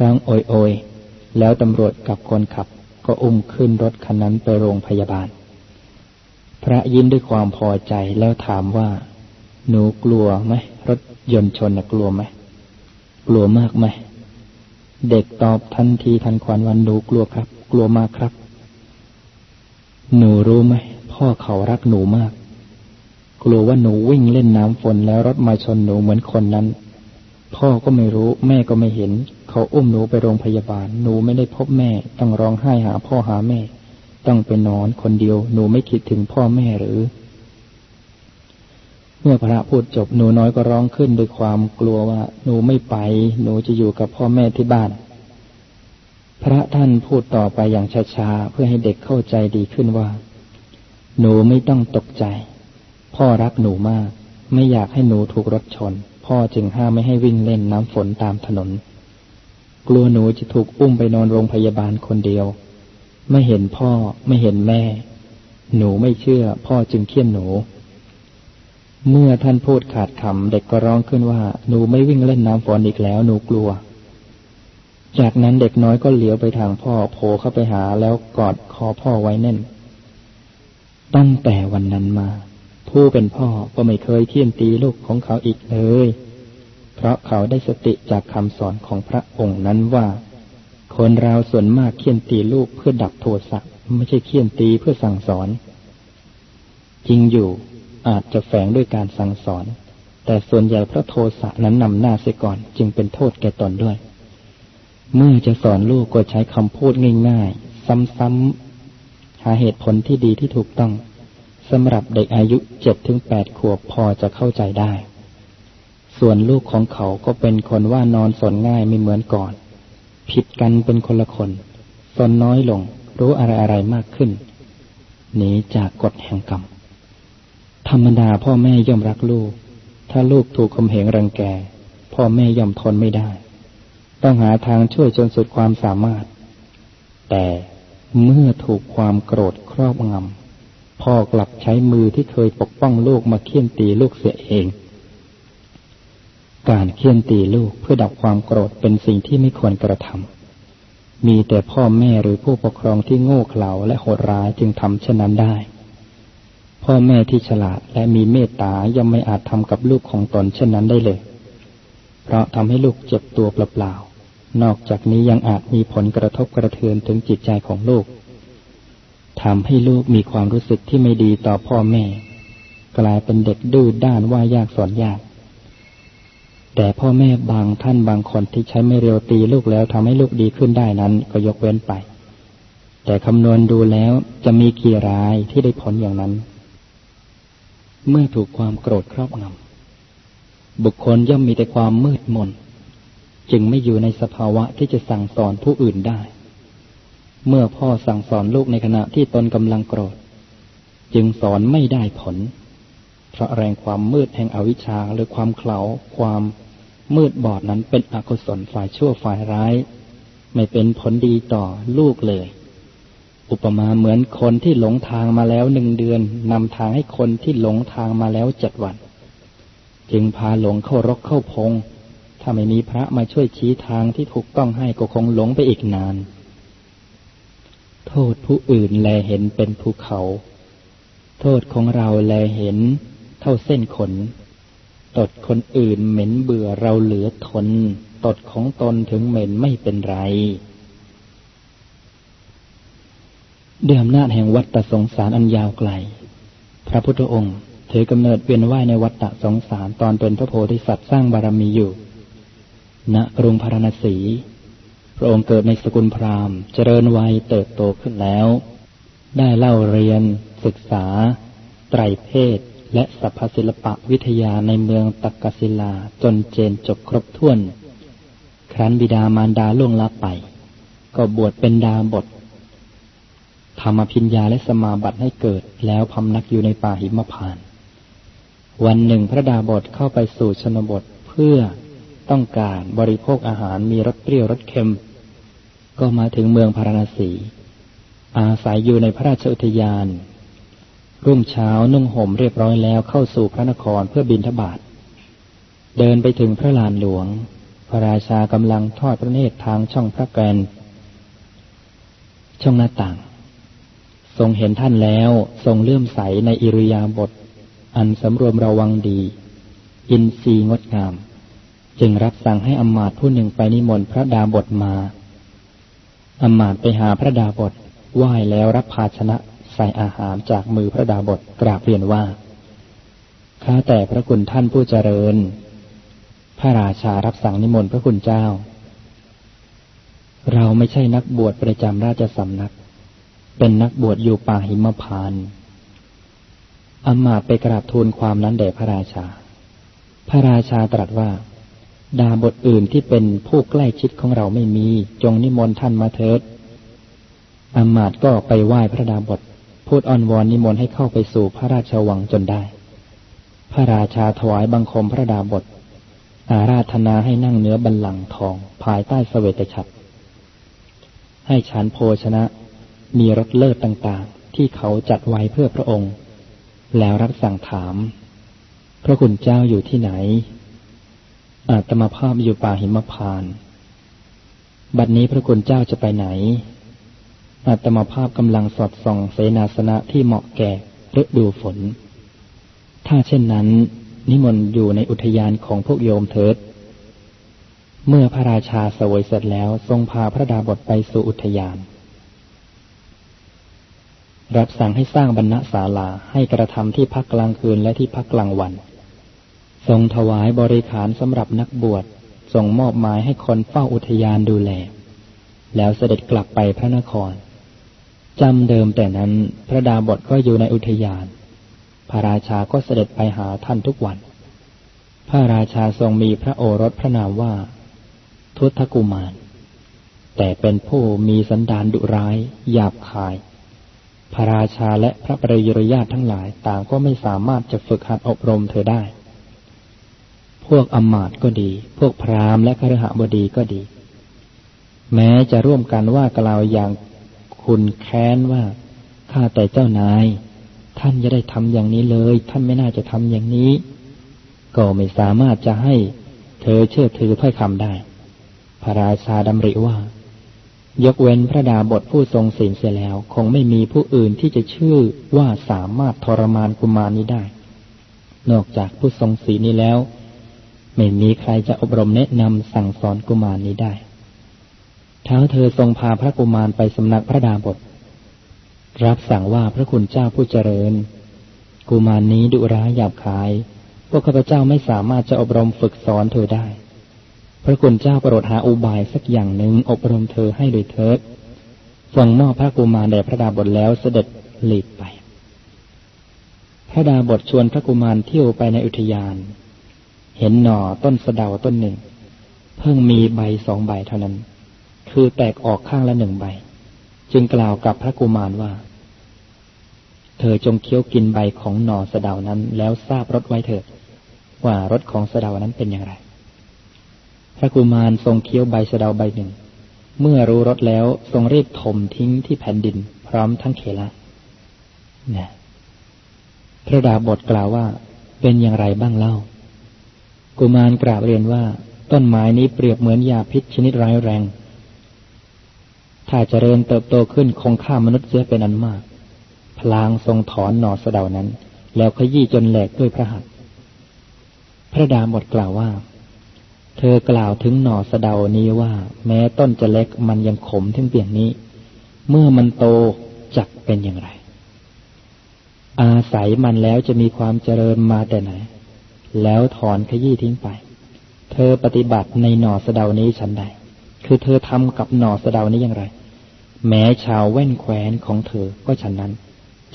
ร้องโอยโอยแล้วตำรวจกับคนขับก็อุ้มขึ้นรถคันนั้นไปโรงพยาบาล พระยิ้มด้วยความพอใจแล้วถามว่า หนูกลัวไหมรถยนต์ชนนะกลัวไหมกลัวมากไหมเด็กตอบทันทีทันควันวันหนูกลัวครับ กลัวมากครับ หนูรู้ไหมพ่อเขารักหนูมาก กลัวว่าหนูวิ่งเล่นน้ำฝนแล้วรถมาชนหนูเหมือนคนนั้น พ่อก็ไม่รู้ แม่ก็ไม่เห็น เขาอุ้มหนูไปโรงพยาบาล หนูไม่ได้พบแม่ ต้องร้องไห้หาพ่อหาแม่ ต้องไปนอนคนเดียว หนูไม่คิดถึงพ่อแม่หรือ เมื่อพระพูดจบหนูน้อยก็ร้องขึ้นด้วยความกลัวว่า หนูไม่ไป หนูจะอยู่กับพ่อแม่ที่บ้าน พระท่านพูดต่อไปอย่างช้าๆเพื่อให้เด็กเข้าใจดีขึ้นว่า หนูไม่ต้องตกใจ พ่อรักหนูมาก ไม่อยากให้หนูถูกรถชน พ่อจึงห้ามไม่ให้วิ่งเล่นน้ำฝนตามถนน กลัวหนูจะถูกอุ้มไปนอนโรงพยาบาลคนเดียว ไม่เห็นพ่อไม่เห็นแม่ หนูไม่เชื่อ พ่อจึงเคี่ยนหนู เมื่อท่านพูดขาดคำเด็กก็ร้องขึ้นว่า หนูไม่วิ่งเล่นน้ำฝนอีกแล้ว หนูกลัว จากนั้นเด็กน้อยก็เหลียวไปทางพ่อโผล่เข้าไปหาแล้วกอดคอพ่อไว้แน่น ตั้งแต่วันนั้นมา ผู้เป็นพ่อก็ไม่เคยเคี่ยนตีลูกของเขาอีกเลย เพราะเขาได้สติจากคำสอนของพระองค์นั้นว่า คนเราส่วนมากเคี่ยนตีลูกเพื่อดับโทสะไม่ใช่เคี่ยนตีเพื่อสั่งสอน จริงอยู่อาจจะแฝงด้วยการสั่งสอน แต่ส่วนใหญ่พระโทสะนั้นนำหน้าเสียก่อนจึงเป็นโทษแก่ตนด้วย เมื่อจะสอนลูกก็ใช้คำพูดง่าย ๆ ซ้ำๆหาเหตุผลที่ดีที่ถูกต้อง สำหรับเด็กอายุเจ็ดถึงแปดขวบพอจะเข้าใจได้ ส่วนลูกของเขาก็เป็นคนว่านอนสนง่ายไม่เหมือนก่อน ผิดกันเป็นคนละคนสนน้อยลง รู้อะไรอะไรมากขึ้น หนีจากกฎแห่งกรรม ธรรมดาพ่อแม่ย่อมรักลูก ถ้าลูกถูกข่มเหงรังแก พ่อแม่ย่อมทนไม่ได้ ต้องหาทางช่วยจนสุดความสามารถ แต่เมื่อถูกความโกรธครอบงำ พ่อกลับใช้มือที่เคยปกป้องลูกมาเคี่ยนตีลูกเสียเอง การเคี่ยนตีลูกเพื่อดับความโกรธเป็นสิ่งที่ไม่ควรกระทำมีแต่พ่อแม่หรือผู้ปกครองที่โง่เขลาและโหดร้ายจึงทำเช่นนั้นได้ พ่อแม่ที่ฉลาดและมีเมตตาย่อมไม่อาจทำกับลูกของตนเช่นนั้นได้เลย เพราะทำให้ลูกเจ็บตัวเปล่าๆนอกจากนี้ยังอาจมีผลกระทบกระเทือนถึงจิตใจของลูก ทำให้ลูกมีความรู้สึกที่ไม่ดีต่อพ่อแม่ กลายเป็นเด็กดื้อด้านว่ายากสอนยาก แต่พ่อแม่บางท่านบางคนที่ใช้ไม่เร็วตีลูกแล้วทำให้ลูกดีขึ้นได้นั้นก็ยกเว้นไป แต่คำนวณดูแล้วจะมีกี่รายที่ได้ผลอย่างนั้น เมื่อถูกความโกรธครอบงำบุคคลย่อมมีแต่ความมืดมนจึงไม่อยู่ในสภาวะที่จะสั่งสอนผู้อื่นได้ เมื่อพ่อสั่งสอนลูกในขณะที่ตนกำลังโกรธ จึงสอนไม่ได้ผล เพราะแรงความมืดแห่งอวิชชาหรือความเขลาความมืดบอดนั้นเป็นอกุศลฝ่ายชั่วฝ่ายร้าย ไม่เป็นผลดีต่อลูกเลย อุปมาเหมือนคนที่หลงทางมาแล้วหนึ่งเดือนนำทางให้คนที่หลงทางมาแล้วเจ็ดวัน จึงพาหลงเข้ารกเข้าพง ถ้าไม่มีพระมาช่วยชี้ทางที่ถูกต้องให้ก็คงหลงไปอีกนาน โทษผู้อื่นแลเห็นเป็นภูเขา โทษของเราแลเห็นเท่าเส้นขน ตดคนอื่นเหม็นเบื่อเราเหลือทน ตดของตนถึงเหม็นไม่เป็นไรด้วยอำนาจแห่งวัฏสงสารอันยาวไกล พระพุทธองค์ถือกำเนิดเวียนว่ายในวัฏสงสารตอนเป็นพระโพธิสัตว์สร้างบารมีอยู่ ณ กรุงพาราณสี ระองค์เกิดในสกุลพราหมณ์ เจริญวัยเติบโตขึ้นแล้ว ได้เล่าเรียน ศึกษา ไตรเพศ และสัพพศิลปะวิทยาในเมืองตักกศิลาจนเจนจบครบถ้วน ครั้นบิดามารดาล่วงลับไป ก็บวชเป็นดาบททำอภิญญาและสมาบัติให้เกิดแล้วพำนักอยู่ในป่าหิมพาน วันหนึ่งพระดาบทเข้าไปสู่ชนบทเพื่อต้องการบริโภคอาหารมีรสเปรี้ยวรสเค็ม ก็มาถึงเมืองพาราณสี อาศัยอยู่ในพระราชอุทยาน รุ่งเช้านุ่งห่มเรียบร้อยแล้วเข้าสู่พระนครเพื่อบินทบาท เดินไปถึงพระลานหลวง พระราชากำลังทอดพระเนตรทางช่องพระแกนช่องหน้าต่าง ทรงเห็นท่านแล้วทรงเลื่อมใสในอิริยาบถอันสำรวมระวังดี อินทรีย์งดงาม จึงรับสั่งให้อมาตผู้หนึ่งไปนิมนต์พระดาบทมา อมาตไปหาพระดาบทไหว้แล้วรับภาชนะใส่อาหารจากมือพระดาบทกราบเรียนว่า ข้าแต่พระคุณท่านผู้เจริญ พระราชารับสั่งนิมนต์พระคุณเจ้า เราไม่ใช่นักบวชประจำราชสำนัก เป็นนักบวชอยู่ป่าหิมพานอามาไปกราบทูลความนั้นแด่พระราชา พระราชาตรัสว่า ดาบทอื่นที่เป็นผู้ใกล้ชิดของเราไม่มี จงนิมนต์ท่านมาเถิดอามาตก็ไปไหว้พระดาบท พูดอ้อนวอนนิมนต์ให้เข้าไปสู่พระราชวังจนได้ พระราชาถวายบังคมพระดาบท อาราธนาให้นั่งเนื้อบันลังทองภายใต้สเสวตฉัตรให้ฉันโภชนะ มีรถเลิศต่างๆ ที่เขาจัดไว้เพื่อพระองค์ แล้วรับสั่งถาม พระคุณเจ้าอยู่ที่ไหน อาตมาภาพอยู่ป่าหิมพาน บัดนี้พระคุณเจ้าจะไปไหน อาตมาภาพกำลังสอดส่องเสนาสนะที่เหมาะแก่ฤดูฝน ถ้าเช่นนั้น นิมนต์อยู่ในอุทยานของพวกโยมเถิด เมื่อพระราชาสวยเสร็จแล้วทรงพาพระดาบทไปสู่อุทยาน รับสั่งให้สร้างบรรณศาลาให้กระทำที่พักกลางคืนและที่พักกลางวัน ทรงถวายบริขารสำหรับนักบวชทรงมอบหมายให้คนเฝ้าอุทยานดูแล แล้วเสด็จกลับไปพระนครจำเดิมแต่นั้นพระดาบทก็อยู่ในอุทยาน พระราชาก็เสด็จไปหาท่านทุกวัน พระราชาทรงมีพระโอรสพระนามว่า ทุตกุมาร แต่เป็นผู้มีสันดานดุร้ายหยาบคาย พระราชาและพระปริยรญาติทั้งหลายต่างก็ไม่สามารถจะฝึกหัดอบรมเธอได้ พวกอมาตก็ดี พวกพราหมณ์และครหบดีก็ดี แม้จะร่วมกันว่ากล่าวอย่างคุณแค้นว่าข้าแต่เจ้านาย ท่านจะได้ทำอย่างนี้เลย ท่านไม่น่าจะทำอย่างนี้ ก็ไม่สามารถจะให้เธอเชื่อถือถ้อยคำได้ พระราชาดำริว่า ยกเว้นพระดาบทผู้ทรงศีลเสียแล้ว คงไม่มีผู้อื่นที่จะชื่อว่าสามารถทรมานกุมารนี้ได้ นอกจากผู้ทรงศีลนี้แล้ว ไม่มีใครจะอบรมแนะนำสั่งสอนกุมารนี้ได้เท้าเธอทรงพาพระกุมารไปสำนักพระดาบท รับสั่งว่าพระคุณเจ้าผู้เจริญ กุมารนี้ดุร้ายหยาบคาย พวกข้าพเจ้าไม่สามารถจะอบรมฝึกสอนเธอได้ พระคุณเจ้าโปรดหาอุบายสักอย่างหนึ่งอบรมเธอให้โดยเถิดทรงมอบพระกุมารแด่พระดาบทแล้วเสด็จหลีกไป พระดาบทชวนพระกุมารเที่ยวไปในอุทยาน เห็นหน่อต้นสะเดาต้นหนึ่ง เพิ่งมีใบสองใบเท่านั้น คือแตกออกข้างละหนึ่งใบ จึงกล่าวกับพระกุมารว่า เธอจงเคี้ยวกินใบของหน่อสะเดานั้น แล้วทราบรสไว้เถิด ว่ารสของสะเดานั้นเป็นอย่างไร พระกุมารทรงเคี้ยวใบสะเดาใบหนึ่ง เมื่อรู้รสแล้วทรงรีบถมทิ้งที่แผ่นดิน พร้อมทั้งเขละนะพระดาบทกล่าวว่า เป็นอย่างไรบ้างเล่า กุมารกราบเรียนว่า ต้นไม้นี้เปรียบเหมือนยาพิษชนิดร้ายแรง ถ้าเจริญเติบโตขึ้นคงฆ่ามนุษย์เสียเป็นอันมาก พลางทรงถอนหน่อสะเดานั้น แล้วขยี้จนแหลกด้วยพระหัตถ์พระดาบทกล่าวว่า เธอกล่าวถึงหน่อสะเดานี้ว่า แม้ต้นจะเล็กมันยังขมถึงเปียงนี้ เมื่อมันโตจักเป็นอย่างไร อาศัยมันแล้วจะมีความเจริญมาแต่ไหน แล้วถอนขยี้ทิ้งไป เธอปฏิบัติในหน่อสะเดานี้ฉันใด คือเธอทำกับหน่อสะเดานี้อย่างไร แม้ชาวแว่นแควนของเธอก็ฉันนั้น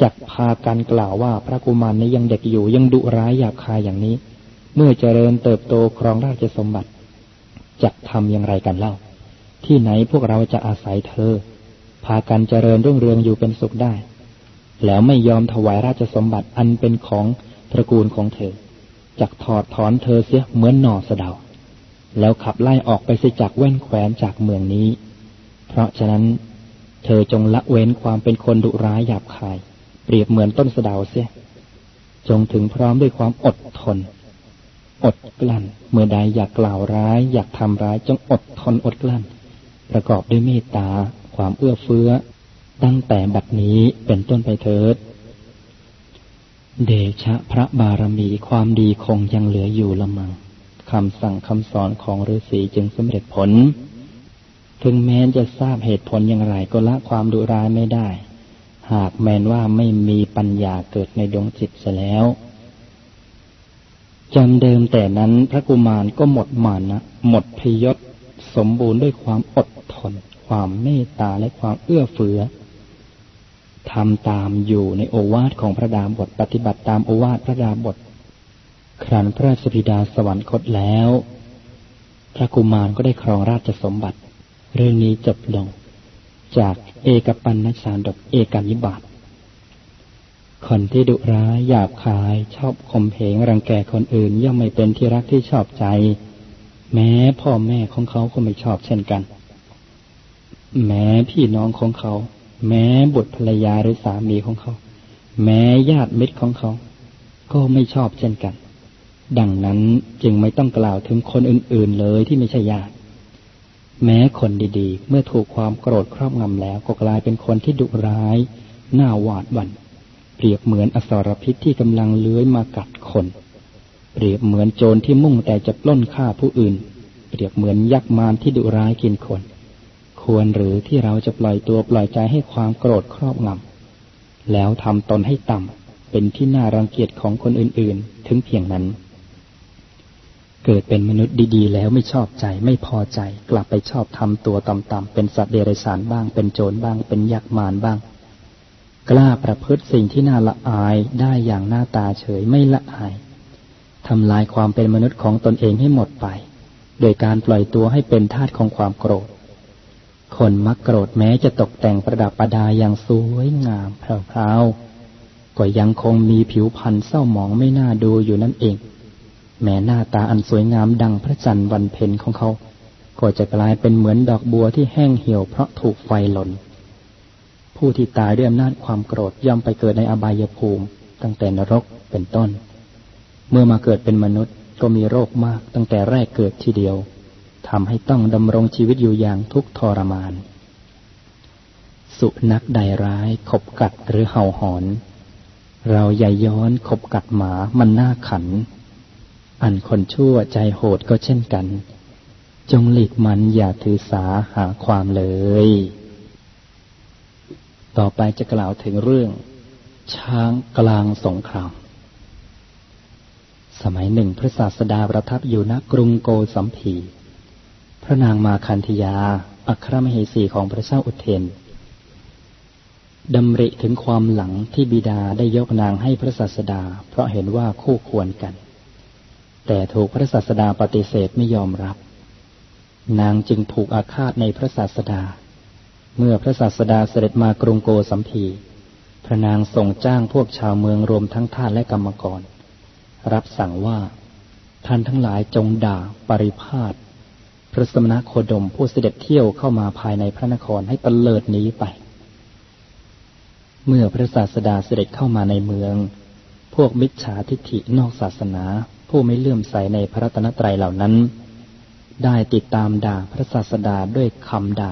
จักพากันกล่าวว่าพระกุมารนี้ยังเด็กอยู่ยังดุร้ายหยาบคายอย่างนี้ เมื่อเจริญเติบโตครองราชสมบัติจะทำอย่างไรกันเล่า ที่ไหนพวกเราจะอาศัยเธอ พากันเจริญรุ่งเรืองอยู่เป็นสุขได้ แล้วไม่ยอมถวายราชสมบัติอันเป็นของตระกูลของเธอ จักถอดถอนเธอเสียเหมือนหน่อสะเดา แล้วขับไล่ออกไปเสียจากแว่นแขวนจากเมืองนี้ เพราะฉะนั้น เธอจงละเว้นความเป็นคนดุร้ายหยาบคาย เปรียบเหมือนต้นสะเดาเสีย จงถึงพร้อมด้วยความอดทน อดกลั้น เมื่อใดอยากกล่าวร้าย อยากทำร้าย จงอดทนอดกลั้น ประกอบด้วยเมตตา ความเอื้อเฟื้อ ตั้งแต่บัดนี้เป็นต้นไปเถิด เดชะพระบารมีความดีคงยังเหลืออยู่ละมังคำสั่งคำสอนของฤาษีจึงสำเร็จผล ถึงแม้จะทราบเหตุผลอย่างไรก็ละความดุร้ายไม่ได้ หากแม้นว่าไม่มีปัญญาเกิดในดวงจิตเสียแล้วจำเดิมแต่นั้นพระกุมารก็หมดมานะหมดพยศสมบูรณ์ด้วยความอดทน ความเมตตาและความเอื้อเฟื้อ ทำตามอยู่ในโอวาทของพระดาบทปฏิบัติตามโอวาทพระดาบทครั้นพระราชบิดาสวรรคตแล้ว พระกุมารก็ได้ครองราชสมบัติ เรื่องนี้จบลง จากเอกปันนชาดกเอกานิบาตคนที่ดุร้ายหยาบคายชอบข่มเหงรังแกคนอื่น ย่อมไม่เป็นที่รักที่ชอบใจ แม้พ่อแม่ของเขาก็ไม่ชอบเช่นกัน แม้พี่น้องของเขา แม้บุตรภรรยาหรือสามีของเขา แม้ญาติมิตรของเขา ก็ไม่ชอบเช่นกัน ดังนั้นจึงไม่ต้องกล่าวถึงคนอื่น ๆ เลยที่ไม่ใช่ญาติ แม้คนดีๆ เมื่อถูกความโกรธครอบงำแล้วก็กลายเป็นคนที่ดุร้ายหน้าหวาดหวัน่นเปรียบเหมือนอสรพิษที่กำลังเลื้อยมากัดคน เปรียบเหมือนโจรที่มุ่งแต่จะปล้นฆ่าผู้อื่น เปรียบเหมือนยักษ์มารที่ดุร้ายกินคน ควรหรือที่เราจะปล่อยตัวปล่อยใจให้ความโกรธครอบงำแล้วทำตนให้ต่ำเป็นที่น่ารังเกียจของคนอื่นๆ ถึงเพียงนั้น เกิดเป็นมนุษย์ดีๆ แล้วไม่ชอบใจไม่พอใจ กลับไปชอบทำตัวต่ำๆเป็นสัตว์เดรัจฉานบ้าง เป็นโจรบ้าง เป็นยักษ์มารบ้าง กล้าประพฤติสิ่งที่น่าละอายได้อย่างหน้าตาเฉยไม่ละอายทำลายความเป็นมนุษย์ของตนเองให้หมดไป โดยการปล่อยตัวให้เป็นทาสของความโกรธ คนมักโกรธแม้จะตกแต่งประดับประดาอย่างสวยงามแพรวๆก็ยังคงมีผิวพรรณเศร้าหมองไม่น่าดูอยู่นั่นเอง แม้หน้าตาอันสวยงามดังพระจันทร์วันเพ็ญของเขา ก็จะกลายเป็นเหมือนดอกบัวที่แห้งเหี่ยวเพราะถูกไฟหล่น ผู้ที่ตายด้วยอำนาจความโกรธย่อมไปเกิดในอบายภูมิ ตั้งแต่นรกเป็นต้น เมื่อมาเกิดเป็นมนุษย์ก็มีโรคมากตั้งแต่แรกเกิดทีเดียว ทำให้ต้องดำรงชีวิตอยู่อย่างทุกข์ทรมาน สุนัขใดร้ายขบกัดหรือเห่าหอน เราใหญ่ย้อนขบกัดหมามันน่าขัน อันคนชั่วใจโหดก็เช่นกัน จงหลีกมันอย่าถือสาหาความเลย ต่อไปจะกล่าวถึงเรื่อง ช้างกลางสงครามสมัยหนึ่งพระศาสดาประทับอยู่ณกรุงโกสัมพี พระนางมาคันธยา อัครมเหสีของพระเจ้าอุเทนดำริถึงความหลังที่บิดาได้ยกนางให้พระศาสดา เพราะเห็นว่าคู่ควรกัน แต่ถูกพระศาสดาปฏิเสธไม่ยอมรับ นางจึงผูกอาฆาตในพระศาสดา เมื่อพระศาสดาเสด็จมากรุงโกสัมพีพระนางส่งจ้างพวกชาวเมืองรวมทั้งทาสและกรรมกร รับสั่งว่าท่านทั้งหลายจงด่าปริพาท ระสมณโคดมผู้เสด็จเที่ยวเข้ามาภายในพระนครให้ตะเลิดนี้ไป เมื่อพระศาสดาเสด็จเข้ามาในเมือง พวกมิจฉาทิฏฐินอกศาสนา ผู้ไม่เลื่อมใสในพระรัตนตรัยเหล่านั้น ได้ติดตามด่าพระศาสดาด้วยคำด่า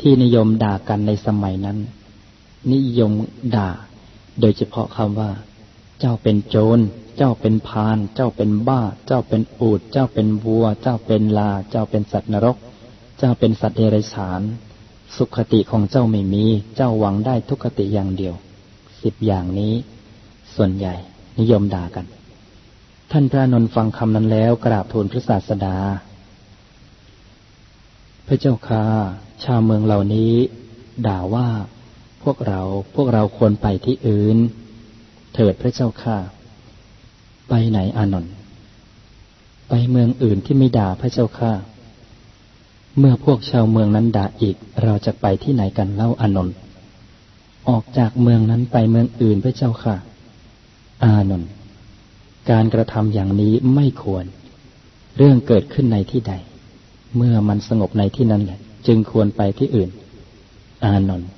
ที่นิยมด่ากันในสมัยนั้น นิยมด่า โดยเฉพาะคำว่า เจ้าเป็นโจร เจ้าเป็นพาน เจ้าเป็นบ้า เจ้าเป็นอูด เจ้าเป็นวัว เจ้าเป็นลา เจ้าเป็นสัตว์นรก เจ้าเป็นสัตว์เดรัจฉาน สุขติของเจ้าไม่มี เจ้าหวังได้ทุกขติอย่างเดียว สิบอย่างนี้ ส่วนใหญ่นิยมด่ากัน ท่านพระนนท์ฟังคำนั้นแล้วกราบทูลพระศาสดา พระเจ้าค่าชาวเมืองเหล่านี้ ด่าว่า พวกเราพวกเราควรไปที่อื่น เถิดพระเจ้าค่ะ ไปไหนอานนท์ไปเมืองอื่นที่ไม่ด่าพระเจ้าค่ะเมื่อพวกชาวเมืองนั้นด่าอีก เราจะไปที่ไหนกันเล่าอานนท์ออกจากเมืองนั้นไปเมืองอื่นพระเจ้าค่ะ อานนท์การกระทำอย่างนี้ไม่ควร เรื่องเกิดขึ้นในที่ใด เมื่อมันสงบในที่นั้นแหละ จึงควรไปที่อื่น อานนท์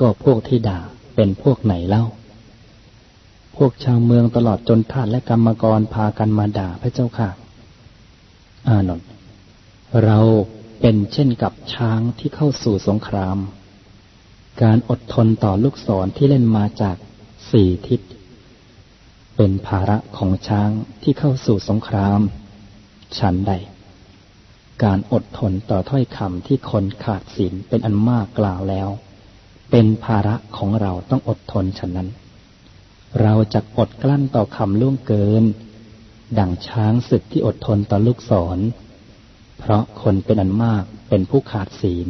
ก็พวกที่ด่าเป็นพวกไหนเล่า วกชาวเมืองตลอดจนทาสและกรรมกรพากันมาด่าพระเจ้าค่ะ อานนท์เราเป็นเช่นกับช้างที่เข้าสู่สงคราม การอดทนต่อลูกศรที่เล่นมาจากสี่ทิศ เป็นภาระของช้างที่เข้าสู่สงคราม ฉันใด การอดทนต่อถ้อยคำที่คนขาดศีลเป็นอันมากกล่าวแล้ว เป็นภาระของเราต้องอดทนฉะนั้น เราจะอดกลั้นต่อคำล่วงเกิน ดั่งช้างศึกที่อดทนต่อลูกศร เพราะคนเป็นอันมากเป็นผู้ขาดศีล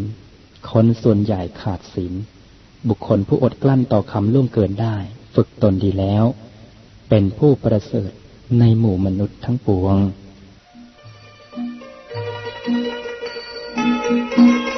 คนส่วนใหญ่ขาดศีล บุคคลผู้อดกลั้นต่อคำล่วงเกินได้ ฝึกตนดีแล้ว เป็นผู้ประเสริฐในหมู่มนุษย์ทั้งปวง Thank you.